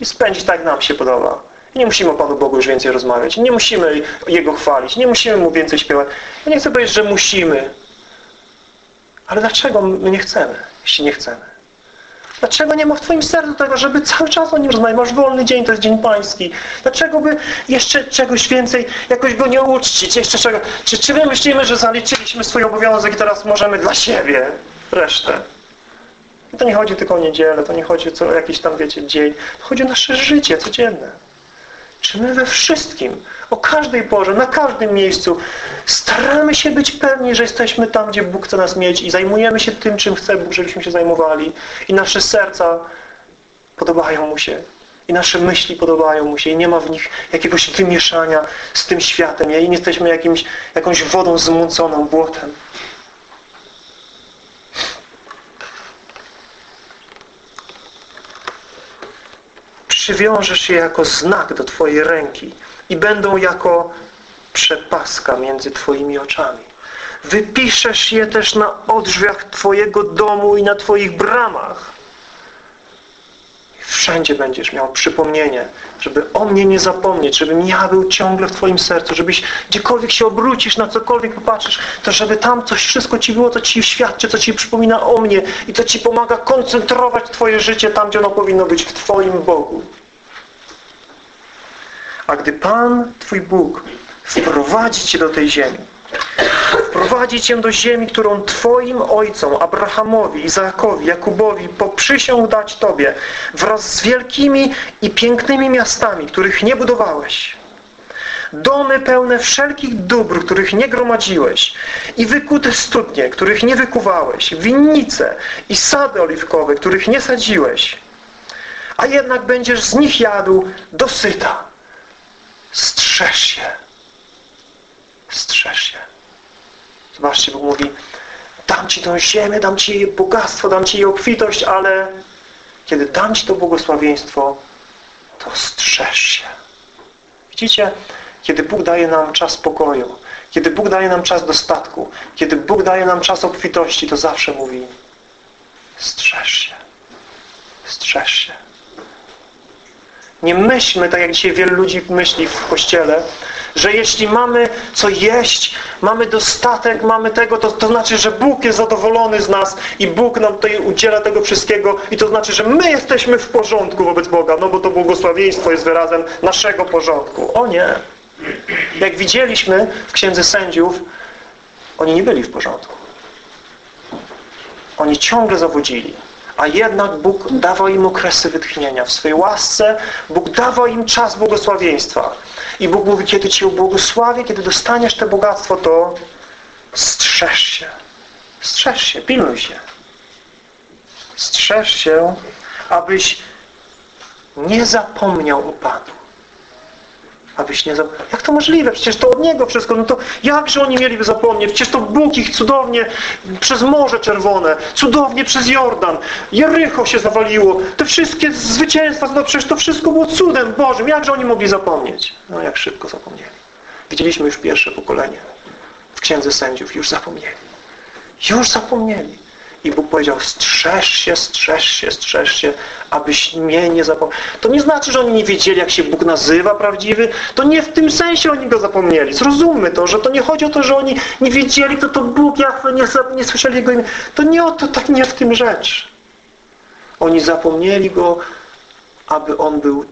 I spędzić tak, jak nam się podoba. Nie musimy o Panu Bogu już więcej rozmawiać. Nie musimy Jego chwalić. Nie musimy Mu więcej śpiewać. Ja nie chcę powiedzieć, że musimy. Ale dlaczego my nie chcemy, jeśli nie chcemy? Dlaczego nie ma w Twoim sercu tego, żeby cały czas o Nim rozmawiać? Masz wolny dzień, to jest Dzień Pański. Dlaczego by jeszcze czegoś więcej, jakoś Go nie uczcić? Jeszcze czego? Czy, czy my myślimy, że zaliczyliśmy swój obowiązek i teraz możemy dla siebie resztę? I to nie chodzi tylko o niedzielę, to nie chodzi o jakiś tam, wiecie, dzień. To chodzi o nasze życie codzienne. Czy my we wszystkim, o każdej porze, na każdym miejscu staramy się być pewni, że jesteśmy tam, gdzie Bóg chce nas mieć i zajmujemy się tym, czym chce Bóg, żebyśmy się zajmowali. I nasze serca podobają Mu się. I nasze myśli podobają Mu się. I nie ma w nich jakiegoś wymieszania z tym światem. I nie jesteśmy jakimś, jakąś wodą zmąconą, błotem. Przywiążesz je jako znak do Twojej ręki i będą jako przepaska między Twoimi oczami. Wypiszesz je też na odrzwiach Twojego domu i na Twoich bramach. Wszędzie będziesz miał przypomnienie, żeby o mnie nie zapomnieć, żebym ja był ciągle w Twoim sercu, żebyś gdziekolwiek się obrócisz, na cokolwiek popatrzysz, to żeby tam coś wszystko Ci było, co Ci świadczy, co Ci przypomina o mnie i to Ci pomaga koncentrować Twoje życie tam, gdzie ono powinno być, w Twoim Bogu. A gdy Pan, Twój Bóg, wprowadzi Cię do tej ziemi, wprowadzi Cię do ziemi, którą Twoim ojcom, Abrahamowi, Izaakowi, Jakubowi poprzysiągł dać Tobie wraz z wielkimi i pięknymi miastami, których nie budowałeś. Domy pełne wszelkich dóbr, których nie gromadziłeś i wykute studnie, których nie wykuwałeś, winnice i sady oliwkowe, których nie sadziłeś. A jednak będziesz z nich jadł dosyta. Strzeż się. Strzeż się. Zobaczcie, Bóg mówi, dam Ci tą ziemię, dam Ci jej bogactwo, dam Ci jej obfitość, ale kiedy dam Ci to błogosławieństwo, to strzeż się. Widzicie, kiedy Bóg daje nam czas pokoju, kiedy Bóg daje nam czas dostatku, kiedy Bóg daje nam czas obfitości, to zawsze mówi strzeż się. Strzeż się. Nie myślmy, tak jak dzisiaj wielu ludzi myśli w Kościele, że jeśli mamy co jeść, mamy dostatek, mamy tego, to, to znaczy, że Bóg jest zadowolony z nas i Bóg nam tutaj udziela tego wszystkiego i to znaczy, że my jesteśmy w porządku wobec Boga, no bo to błogosławieństwo jest wyrazem naszego porządku. O nie! Jak widzieliśmy w Księdze Sędziów, oni nie byli w porządku. Oni ciągle zawodzili a jednak Bóg dawał im okresy wytchnienia. W swojej łasce Bóg dawał im czas błogosławieństwa. I Bóg mówi, kiedy Cię błogosławię, kiedy dostaniesz to bogactwo, to strzeż się. Strzeż się, pilnuj się. Strzeż się, abyś nie zapomniał o Panu abyś nie zapomniał. Jak to możliwe? Przecież to od Niego wszystko. No to jakże oni mieliby zapomnieć? Przecież to Bóg ich cudownie przez Morze Czerwone, cudownie przez Jordan, Jericho się zawaliło, te wszystkie zwycięstwa, no przecież to wszystko było cudem Bożym. Jakże oni mogli zapomnieć? No jak szybko zapomnieli. Widzieliśmy już pierwsze pokolenie w Księdze Sędziów. Już zapomnieli. Już zapomnieli. I Bóg powiedział, strzeż się, strzeż się, strzeż się, abyś mnie nie zapomniał. To nie znaczy, że oni nie wiedzieli, jak się Bóg nazywa prawdziwy. To nie w tym sensie oni Go zapomnieli. Zrozummy to, że to nie chodzi o to, że oni nie wiedzieli, kto to Bóg, jak nie, nie słyszeli Jego imienia. To nie o to, tak nie w tym rzecz. Oni zapomnieli Go, aby On był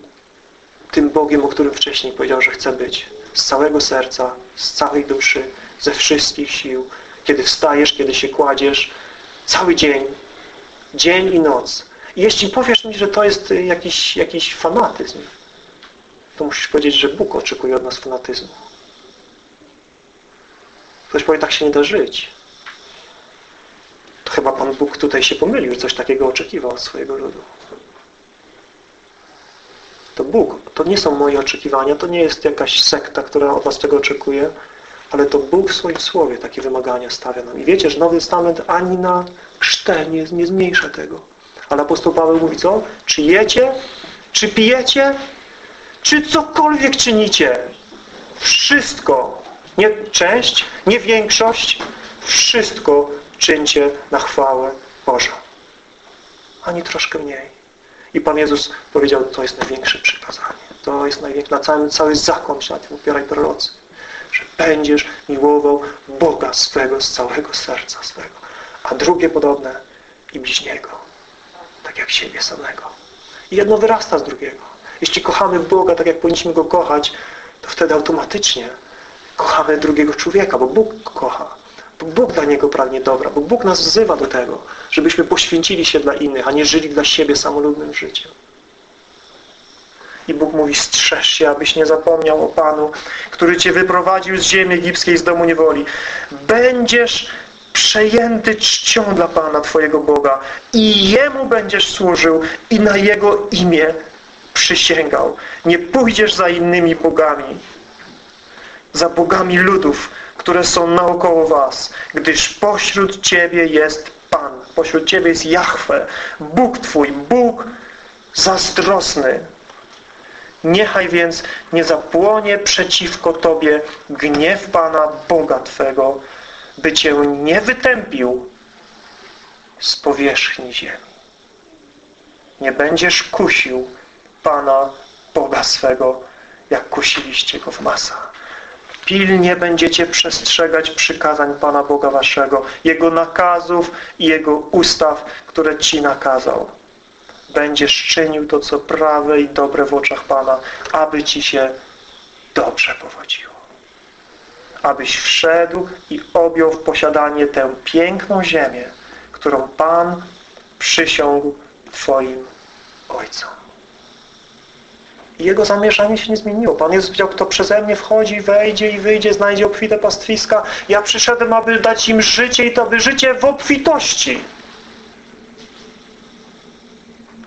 tym Bogiem, o którym wcześniej powiedział, że chce być. Z całego serca, z całej duszy, ze wszystkich sił. Kiedy wstajesz, kiedy się kładziesz, cały dzień, dzień i noc. I jeśli powiesz mi, że to jest jakiś, jakiś fanatyzm, to musisz powiedzieć, że Bóg oczekuje od nas fanatyzmu. Ktoś powie, tak się nie da żyć. To chyba Pan Bóg tutaj się pomylił, że coś takiego oczekiwał od swojego ludu. To Bóg. To nie są moje oczekiwania, to nie jest jakaś sekta, która od nas tego oczekuje, ale to Bóg w swoim Słowie takie wymagania stawia nam. I wiecie, że Nowy Testament ani na szter nie, nie zmniejsza tego. Ale apostoł Paweł mówi co? Czy jecie? Czy pijecie? Czy cokolwiek czynicie? Wszystko. Nie część, nie większość. Wszystko czyńcie na chwałę Bożą. Ani troszkę mniej. I Pan Jezus powiedział, to jest największe przykazanie. To jest największe, na całym, cały zakon się na tym opieraj prorocy. Że będziesz miłował Boga swego z całego serca swego. A drugie podobne i bliźniego. Tak jak siebie samego. I jedno wyrasta z drugiego. Jeśli kochamy Boga tak jak powinniśmy Go kochać, to wtedy automatycznie kochamy drugiego człowieka, bo Bóg kocha. Bo Bóg dla niego pragnie dobra, bo Bóg nas wzywa do tego, żebyśmy poświęcili się dla innych, a nie żyli dla siebie samolubnym życiem. I Bóg mówi, strzeż się, abyś nie zapomniał o Panu, który Cię wyprowadził z ziemi egipskiej, z domu niewoli. Będziesz przejęty czcią dla Pana Twojego Boga i Jemu będziesz służył i na Jego imię przysięgał. Nie pójdziesz za innymi bogami, za bogami ludów, które są naokoło was, gdyż pośród Ciebie jest Pan, pośród Ciebie jest Jahwe, Bóg Twój, Bóg zazdrosny. Niechaj więc nie zapłonie przeciwko Tobie gniew Pana Boga Twego, by Cię nie wytępił z powierzchni ziemi. Nie będziesz kusił Pana Boga swego, jak kusiliście Go w masa. Pilnie będziecie przestrzegać przykazań Pana Boga Waszego, Jego nakazów i Jego ustaw, które Ci nakazał. Będziesz czynił to, co prawe i dobre w oczach Pana, aby Ci się dobrze powodziło. Abyś wszedł i objął w posiadanie tę piękną ziemię, którą Pan przysiągł Twoim Ojcom. I jego zamierzenie się nie zmieniło. Pan Jezus powiedział, kto przeze mnie wchodzi, wejdzie i wyjdzie, znajdzie obfite pastwiska. Ja przyszedłem, aby dać im życie i to by życie w obfitości.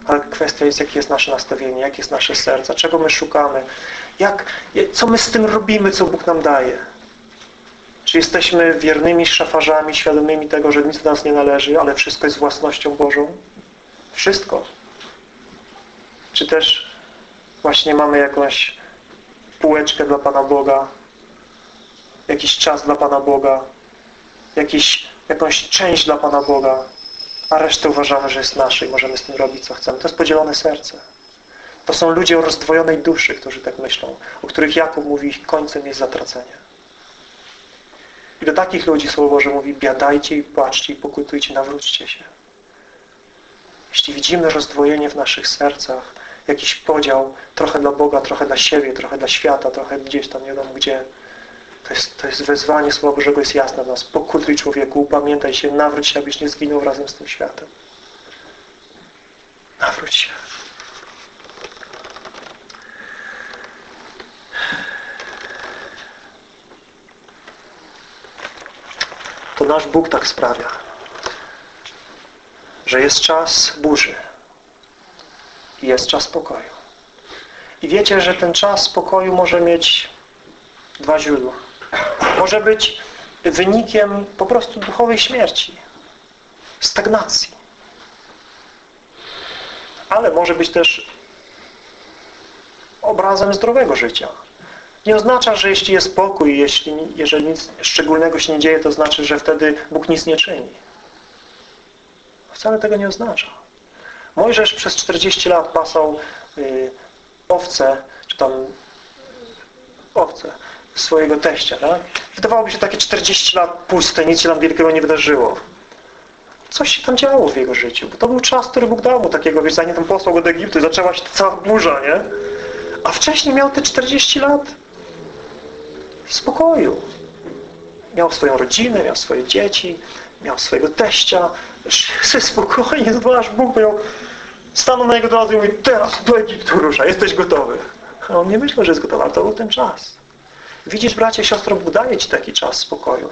Ale kwestia jest, jakie jest nasze nastawienie, jakie jest nasze serce, czego my szukamy, jak, co my z tym robimy, co Bóg nam daje. Czy jesteśmy wiernymi szafarzami, świadomymi tego, że nic do nas nie należy, ale wszystko jest własnością Bożą? Wszystko. Czy też właśnie mamy jakąś półeczkę dla Pana Boga, jakiś czas dla Pana Boga, jakiś, jakąś część dla Pana Boga, a resztę uważamy, że jest nasze i możemy z tym robić, co chcemy. To jest podzielone serce. To są ludzie o rozdwojonej duszy, którzy tak myślą, o których Jakub mówi, ich końcem jest zatracenie. I do takich ludzi Słowo Boże mówi, biadajcie i płaczcie i pokutujcie, nawróćcie się. Jeśli widzimy rozdwojenie w naszych sercach, jakiś podział, trochę dla Boga, trochę dla siebie, trochę dla świata, trochę gdzieś tam, nie wiadomo gdzie. To jest, to jest wezwanie Słowa Bożego jest jasne dla nas. Pokutuj człowieku, upamiętaj się, nawróć się, abyś nie zginął razem z tym światem. Nawróć się. To nasz Bóg tak sprawia, że jest czas burzy, i jest czas spokoju. I wiecie, że ten czas spokoju może mieć dwa źródła. Może być wynikiem po prostu duchowej śmierci, stagnacji. Ale może być też obrazem zdrowego życia. Nie oznacza, że jeśli jest spokój, jeśli, jeżeli nic szczególnego się nie dzieje, to znaczy, że wtedy Bóg nic nie czyni. wcale tego nie oznacza. Mojżesz przez 40 lat pasał y, owce, czy tam owce swojego teścia. Tak? Wydawałoby się takie 40 lat puste, nic się tam wielkiego nie wydarzyło. Coś się tam działo w jego życiu, bo to był czas, który Bóg dał mu takiego, wiesz, zanim tam posłał go do Egiptu, zaczęła się ta cała burza, nie? A wcześniej miał te 40 lat spokoju. Miał swoją rodzinę, miał swoje dzieci, miał swojego teścia. Ze spokojnie, zobacz, Bóg miał stanął na jego drodze i mówi, teraz do Egiptu rusza, jesteś gotowy. A on nie myślał, że jest gotowy, ale to był ten czas. Widzisz, bracie, siostro, Bóg daje Ci taki czas spokoju.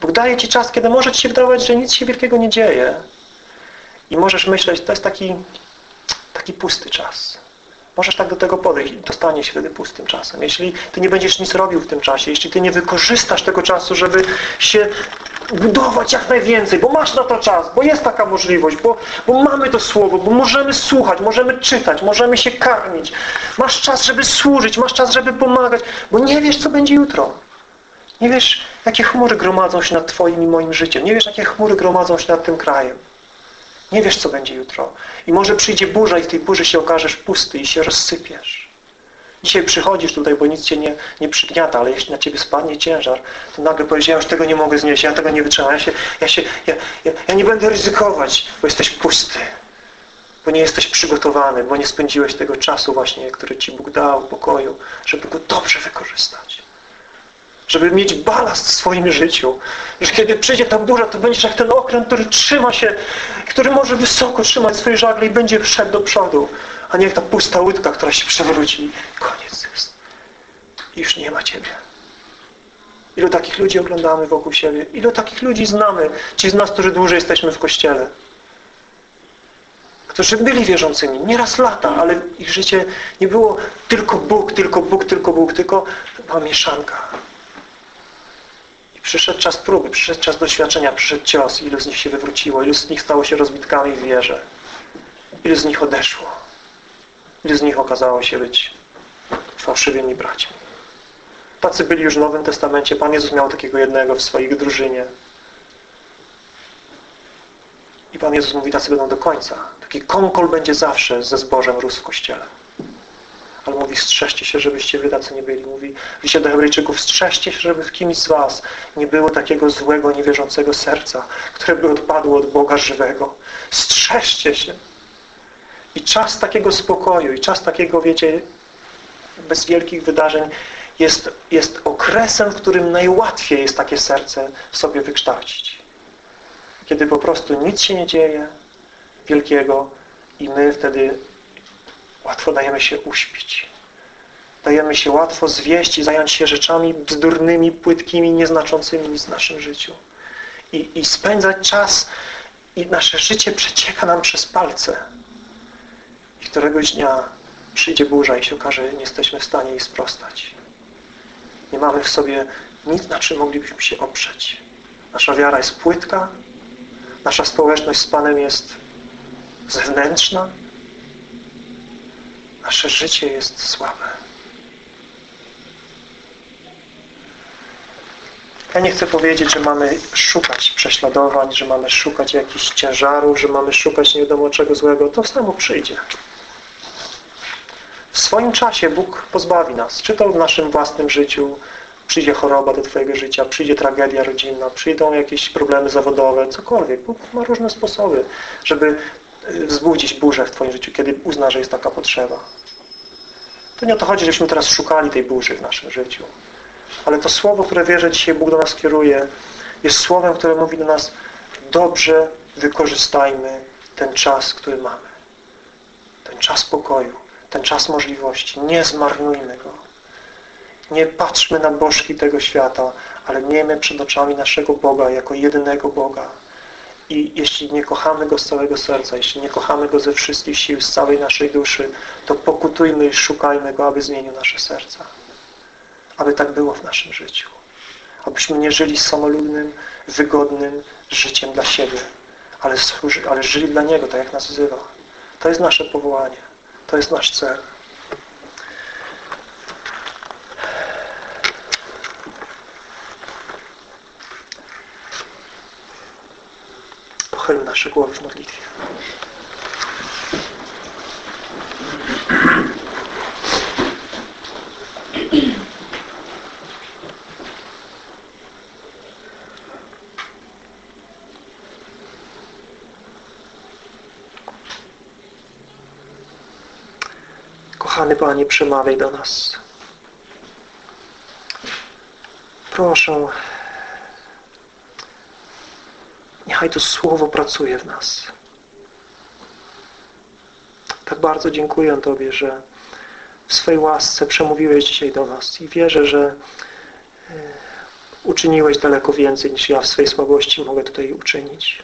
Bóg daje Ci czas, kiedy może Ci się wydawać, że nic się wielkiego nie dzieje. I możesz myśleć, to jest taki, taki pusty czas. Możesz tak do tego podejść i dostanie się wtedy pustym czasem. Jeśli Ty nie będziesz nic robił w tym czasie, jeśli Ty nie wykorzystasz tego czasu, żeby się budować jak najwięcej, bo masz na to czas, bo jest taka możliwość, bo, bo mamy to słowo, bo możemy słuchać, możemy czytać, możemy się karmić. Masz czas, żeby służyć, masz czas, żeby pomagać, bo nie wiesz, co będzie jutro. Nie wiesz, jakie chmury gromadzą się nad Twoim i moim życiem. Nie wiesz, jakie chmury gromadzą się nad tym krajem. Nie wiesz, co będzie jutro. I może przyjdzie burza i w tej burzy się okażesz pusty i się rozsypiesz. Dzisiaj przychodzisz tutaj, bo nic Cię nie, nie przygniata, ale jeśli na Ciebie spadnie ciężar, to nagle powiesz, ja już tego nie mogę znieść, ja tego nie wytrzymam, ja, się, ja, się, ja, ja, ja nie będę ryzykować, bo jesteś pusty, bo nie jesteś przygotowany, bo nie spędziłeś tego czasu właśnie, który Ci Bóg dał, pokoju, żeby go dobrze wykorzystać żeby mieć balast w swoim życiu. Że kiedy przyjdzie ta burza, to będziesz jak ten okręt, który trzyma się, który może wysoko trzymać swoje żagle i będzie szedł do przodu, a nie jak ta pusta łódka, która się przewróci. Koniec jest. Już nie ma Ciebie. Ilu takich ludzi oglądamy wokół siebie? Ilu takich ludzi znamy? Ci z nas, którzy dłużej jesteśmy w Kościele. Którzy byli wierzącymi. Nieraz lata, ale ich życie nie było tylko Bóg, tylko Bóg, tylko Bóg, tylko była mieszanka. Przyszedł czas próby, przyszedł czas doświadczenia, przyszedł cios. Ilu z nich się wywróciło, ilu z nich stało się rozbitkami w wierze. Ilu z nich odeszło. Ilu z nich okazało się być fałszywymi braćmi. Tacy byli już w Nowym Testamencie. Pan Jezus miał takiego jednego w swojej drużynie. I Pan Jezus mówi, tacy będą do końca. Taki konkol będzie zawsze ze zbożem rósł w Kościele ale mówi strzeżcie się, żebyście wy tacy nie byli. Mówi w do Hebrajczyków strzeżcie się, żeby w kimś z was nie było takiego złego, niewierzącego serca, które by odpadło od Boga żywego. Strzeżcie się. I czas takiego spokoju, i czas takiego, wiecie, bez wielkich wydarzeń jest, jest okresem, w którym najłatwiej jest takie serce w sobie wykształcić. Kiedy po prostu nic się nie dzieje wielkiego i my wtedy Łatwo dajemy się uśpić. Dajemy się łatwo zwieść i zająć się rzeczami bzdurnymi, płytkimi, nieznaczącymi w naszym życiu. I, I spędzać czas i nasze życie przecieka nam przez palce. I któregoś dnia przyjdzie burza i się okaże, że nie jesteśmy w stanie jej sprostać. Nie mamy w sobie nic, na czym moglibyśmy się oprzeć. Nasza wiara jest płytka, nasza społeczność z Panem jest zewnętrzna, nasze życie jest słabe. Ja nie chcę powiedzieć, że mamy szukać prześladowań, że mamy szukać jakichś ciężarów, że mamy szukać nie wiadomo czego złego. To samo przyjdzie. W swoim czasie Bóg pozbawi nas. Czy to w naszym własnym życiu przyjdzie choroba do Twojego życia, przyjdzie tragedia rodzinna, przyjdą jakieś problemy zawodowe, cokolwiek. Bóg ma różne sposoby, żeby wzbudzić burzę w Twoim życiu, kiedy uzna, że jest taka potrzeba. To nie o to chodzi, żebyśmy teraz szukali tej burzy w naszym życiu. Ale to słowo, które wierzę dzisiaj Bóg do nas kieruje, jest słowem, które mówi do nas dobrze wykorzystajmy ten czas, który mamy. Ten czas pokoju, ten czas możliwości. Nie zmarnujmy go. Nie patrzmy na bożki tego świata, ale miejmy przed oczami naszego Boga jako jedynego Boga, i jeśli nie kochamy Go z całego serca, jeśli nie kochamy Go ze wszystkich sił, z całej naszej duszy, to pokutujmy i szukajmy Go, aby zmienił nasze serca. Aby tak było w naszym życiu. Abyśmy nie żyli samolubnym, wygodnym życiem dla siebie, ale, ale żyli dla Niego, tak jak nas wzywa. To jest nasze powołanie. To jest nasz cel. Pochylmy nasze głowy w modlitwie. Kochany Panie, przemawiaj do nas. Proszę, niechaj to Słowo pracuje w nas. Tak bardzo dziękuję Tobie, że w swej łasce przemówiłeś dzisiaj do nas i wierzę, że e, uczyniłeś daleko więcej niż ja w swej słabości mogę tutaj uczynić.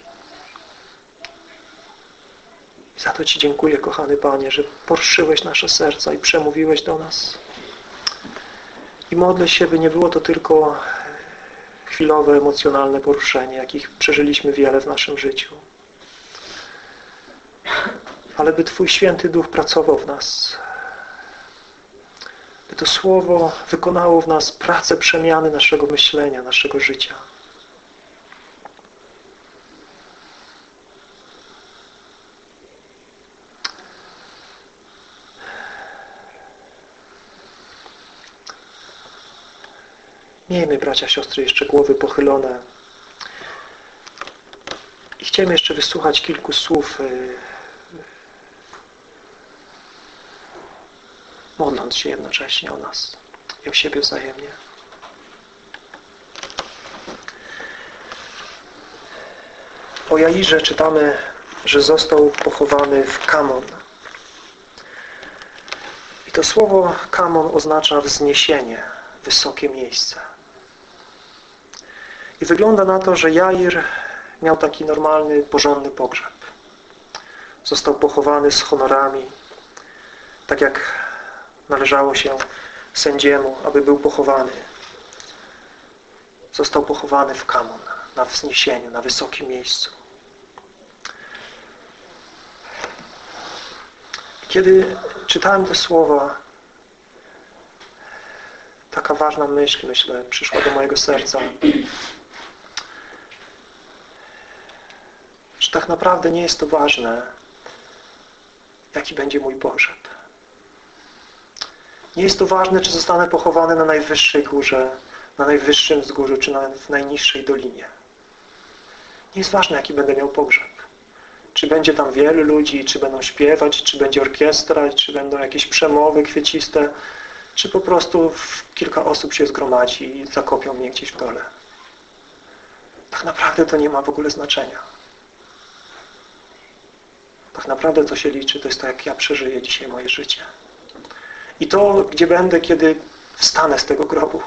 I za to Ci dziękuję, kochany Panie, że porszyłeś nasze serca i przemówiłeś do nas. I modlę się, by nie było to tylko chwilowe, emocjonalne poruszenie, jakich przeżyliśmy wiele w naszym życiu. Ale by Twój Święty Duch pracował w nas. By to Słowo wykonało w nas pracę przemiany naszego myślenia, naszego życia. Miejmy, bracia, siostry, jeszcze głowy pochylone. I chciałem jeszcze wysłuchać kilku słów, y, modląc się jednocześnie o nas i o siebie wzajemnie. O Jairze czytamy, że został pochowany w Kamon. I to słowo Kamon oznacza wzniesienie, wysokie miejsce. I wygląda na to, że Jair miał taki normalny, porządny pogrzeb. Został pochowany z honorami, tak jak należało się sędziemu, aby był pochowany. Został pochowany w Kamon, na wzniesieniu, na wysokim miejscu. Kiedy czytałem te słowa, taka ważna myśl, myślę, przyszła do mojego serca. Tak naprawdę nie jest to ważne, jaki będzie mój pogrzeb. Nie jest to ważne, czy zostanę pochowany na najwyższej górze, na najwyższym wzgórzu, czy na, w najniższej dolinie. Nie jest ważne, jaki będę miał pogrzeb. Czy będzie tam wielu ludzi, czy będą śpiewać, czy będzie orkiestra, czy będą jakieś przemowy kwieciste, czy po prostu kilka osób się zgromadzi i zakopią mnie gdzieś w dole. Tak naprawdę to nie ma w ogóle znaczenia. Tak naprawdę to się liczy, to jest to, jak ja przeżyję dzisiaj moje życie. I to, gdzie będę, kiedy wstanę z tego grobu.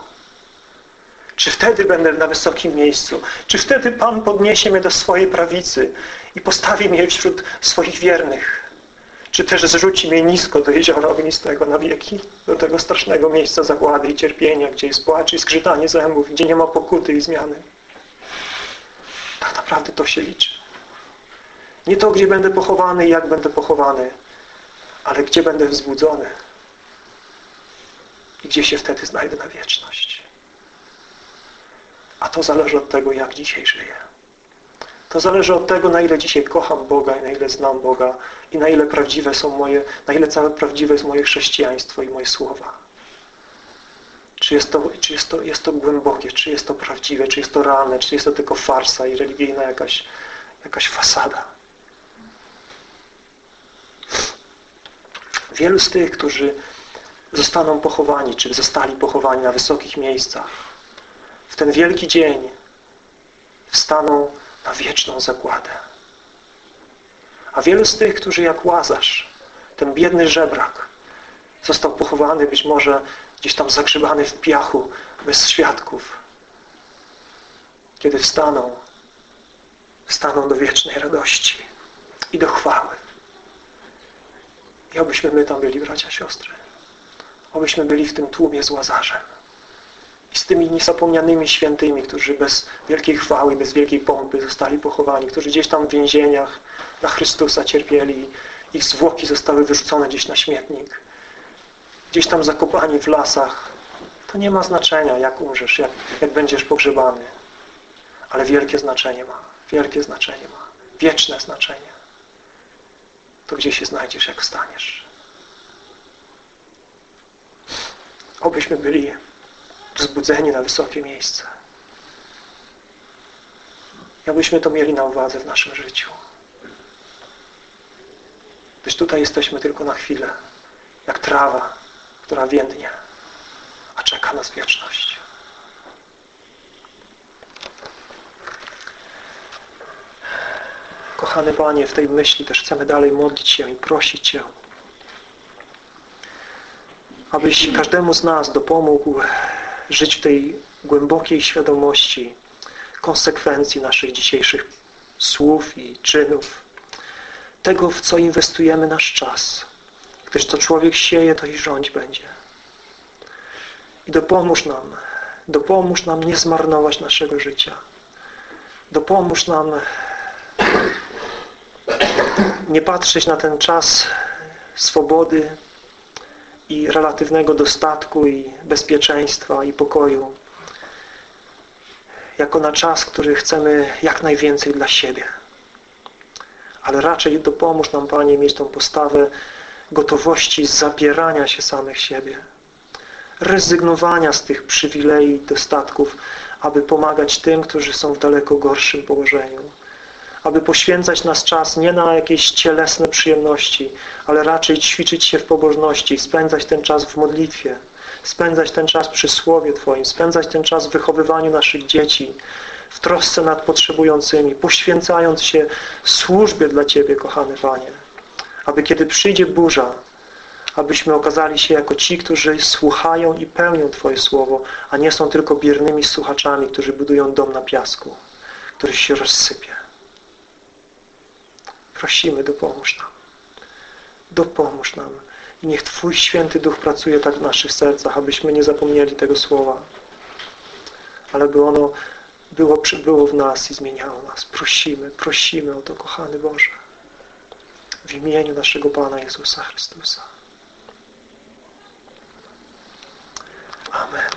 Czy wtedy będę na wysokim miejscu? Czy wtedy Pan podniesie mnie do swojej prawicy i postawi mnie wśród swoich wiernych? Czy też zrzuci mnie nisko do jeziora ognistego na wieki? Do tego strasznego miejsca zagłady i cierpienia, gdzie jest płacz i zgrzytanie zębów, gdzie nie ma pokuty i zmiany. Tak naprawdę to się liczy. Nie to, gdzie będę pochowany i jak będę pochowany, ale gdzie będę wzbudzony i gdzie się wtedy znajdę na wieczność. A to zależy od tego, jak dzisiaj żyję. To zależy od tego, na ile dzisiaj kocham Boga i na ile znam Boga i na ile prawdziwe są moje, na ile całe prawdziwe jest moje chrześcijaństwo i moje słowa. Czy jest to, czy jest to, jest to głębokie, czy jest to prawdziwe, czy jest to realne, czy jest to tylko farsa i religijna jakaś, jakaś fasada. Wielu z tych, którzy zostaną pochowani, czy zostali pochowani na wysokich miejscach, w ten wielki dzień wstaną na wieczną zakładę. A wielu z tych, którzy jak Łazarz, ten biedny żebrak, został pochowany być może gdzieś tam zagrzebany w piachu, bez świadków. Kiedy wstaną, wstaną do wiecznej radości i do chwały. I obyśmy my tam byli, bracia, siostry. Obyśmy byli w tym tłumie z Łazarzem i z tymi niezapomnianymi świętymi, którzy bez wielkiej chwały, bez wielkiej pompy zostali pochowani, którzy gdzieś tam w więzieniach na Chrystusa cierpieli, ich zwłoki zostały wyrzucone gdzieś na śmietnik, gdzieś tam zakopani w lasach. To nie ma znaczenia, jak umrzesz, jak, jak będziesz pogrzebany. Ale wielkie znaczenie ma. Wielkie znaczenie ma. wieczne znaczenie, to gdzie się znajdziesz, jak wstaniesz? Obyśmy byli wzbudzeni na wysokie miejsce. Abyśmy to mieli na uwadze w naszym życiu. Gdyż tutaj jesteśmy tylko na chwilę, jak trawa, która więdnie, a czeka nas wieczność. Kochany Panie, w tej myśli też chcemy dalej modlić się i prosić Cię, abyś każdemu z nas dopomógł żyć w tej głębokiej świadomości konsekwencji naszych dzisiejszych słów i czynów, tego, w co inwestujemy nasz czas. Gdyż to człowiek sieje, to i rządź będzie. I dopomóż nam, dopomóż nam nie zmarnować naszego życia. Dopomóż nam nie patrzeć na ten czas swobody i relatywnego dostatku i bezpieczeństwa i pokoju jako na czas, który chcemy jak najwięcej dla siebie. Ale raczej dopomóż nam, Panie, mieć tą postawę gotowości zabierania się samych siebie, rezygnowania z tych przywilei i dostatków, aby pomagać tym, którzy są w daleko gorszym położeniu, aby poświęcać nas czas nie na jakieś cielesne przyjemności, ale raczej ćwiczyć się w pobożności, spędzać ten czas w modlitwie, spędzać ten czas przy Słowie Twoim, spędzać ten czas w wychowywaniu naszych dzieci, w trosce nad potrzebującymi, poświęcając się służbie dla Ciebie, kochany Panie. Aby kiedy przyjdzie burza, abyśmy okazali się jako ci, którzy słuchają i pełnią Twoje Słowo, a nie są tylko biernymi słuchaczami, którzy budują dom na piasku, który się rozsypie. Prosimy, dopomóż nam. Dopomóż nam. I niech Twój Święty Duch pracuje tak w naszych sercach, abyśmy nie zapomnieli tego słowa. Ale by ono było, przybyło w nas i zmieniało nas. Prosimy, prosimy o to, kochany Boże. W imieniu naszego Pana Jezusa Chrystusa. Amen.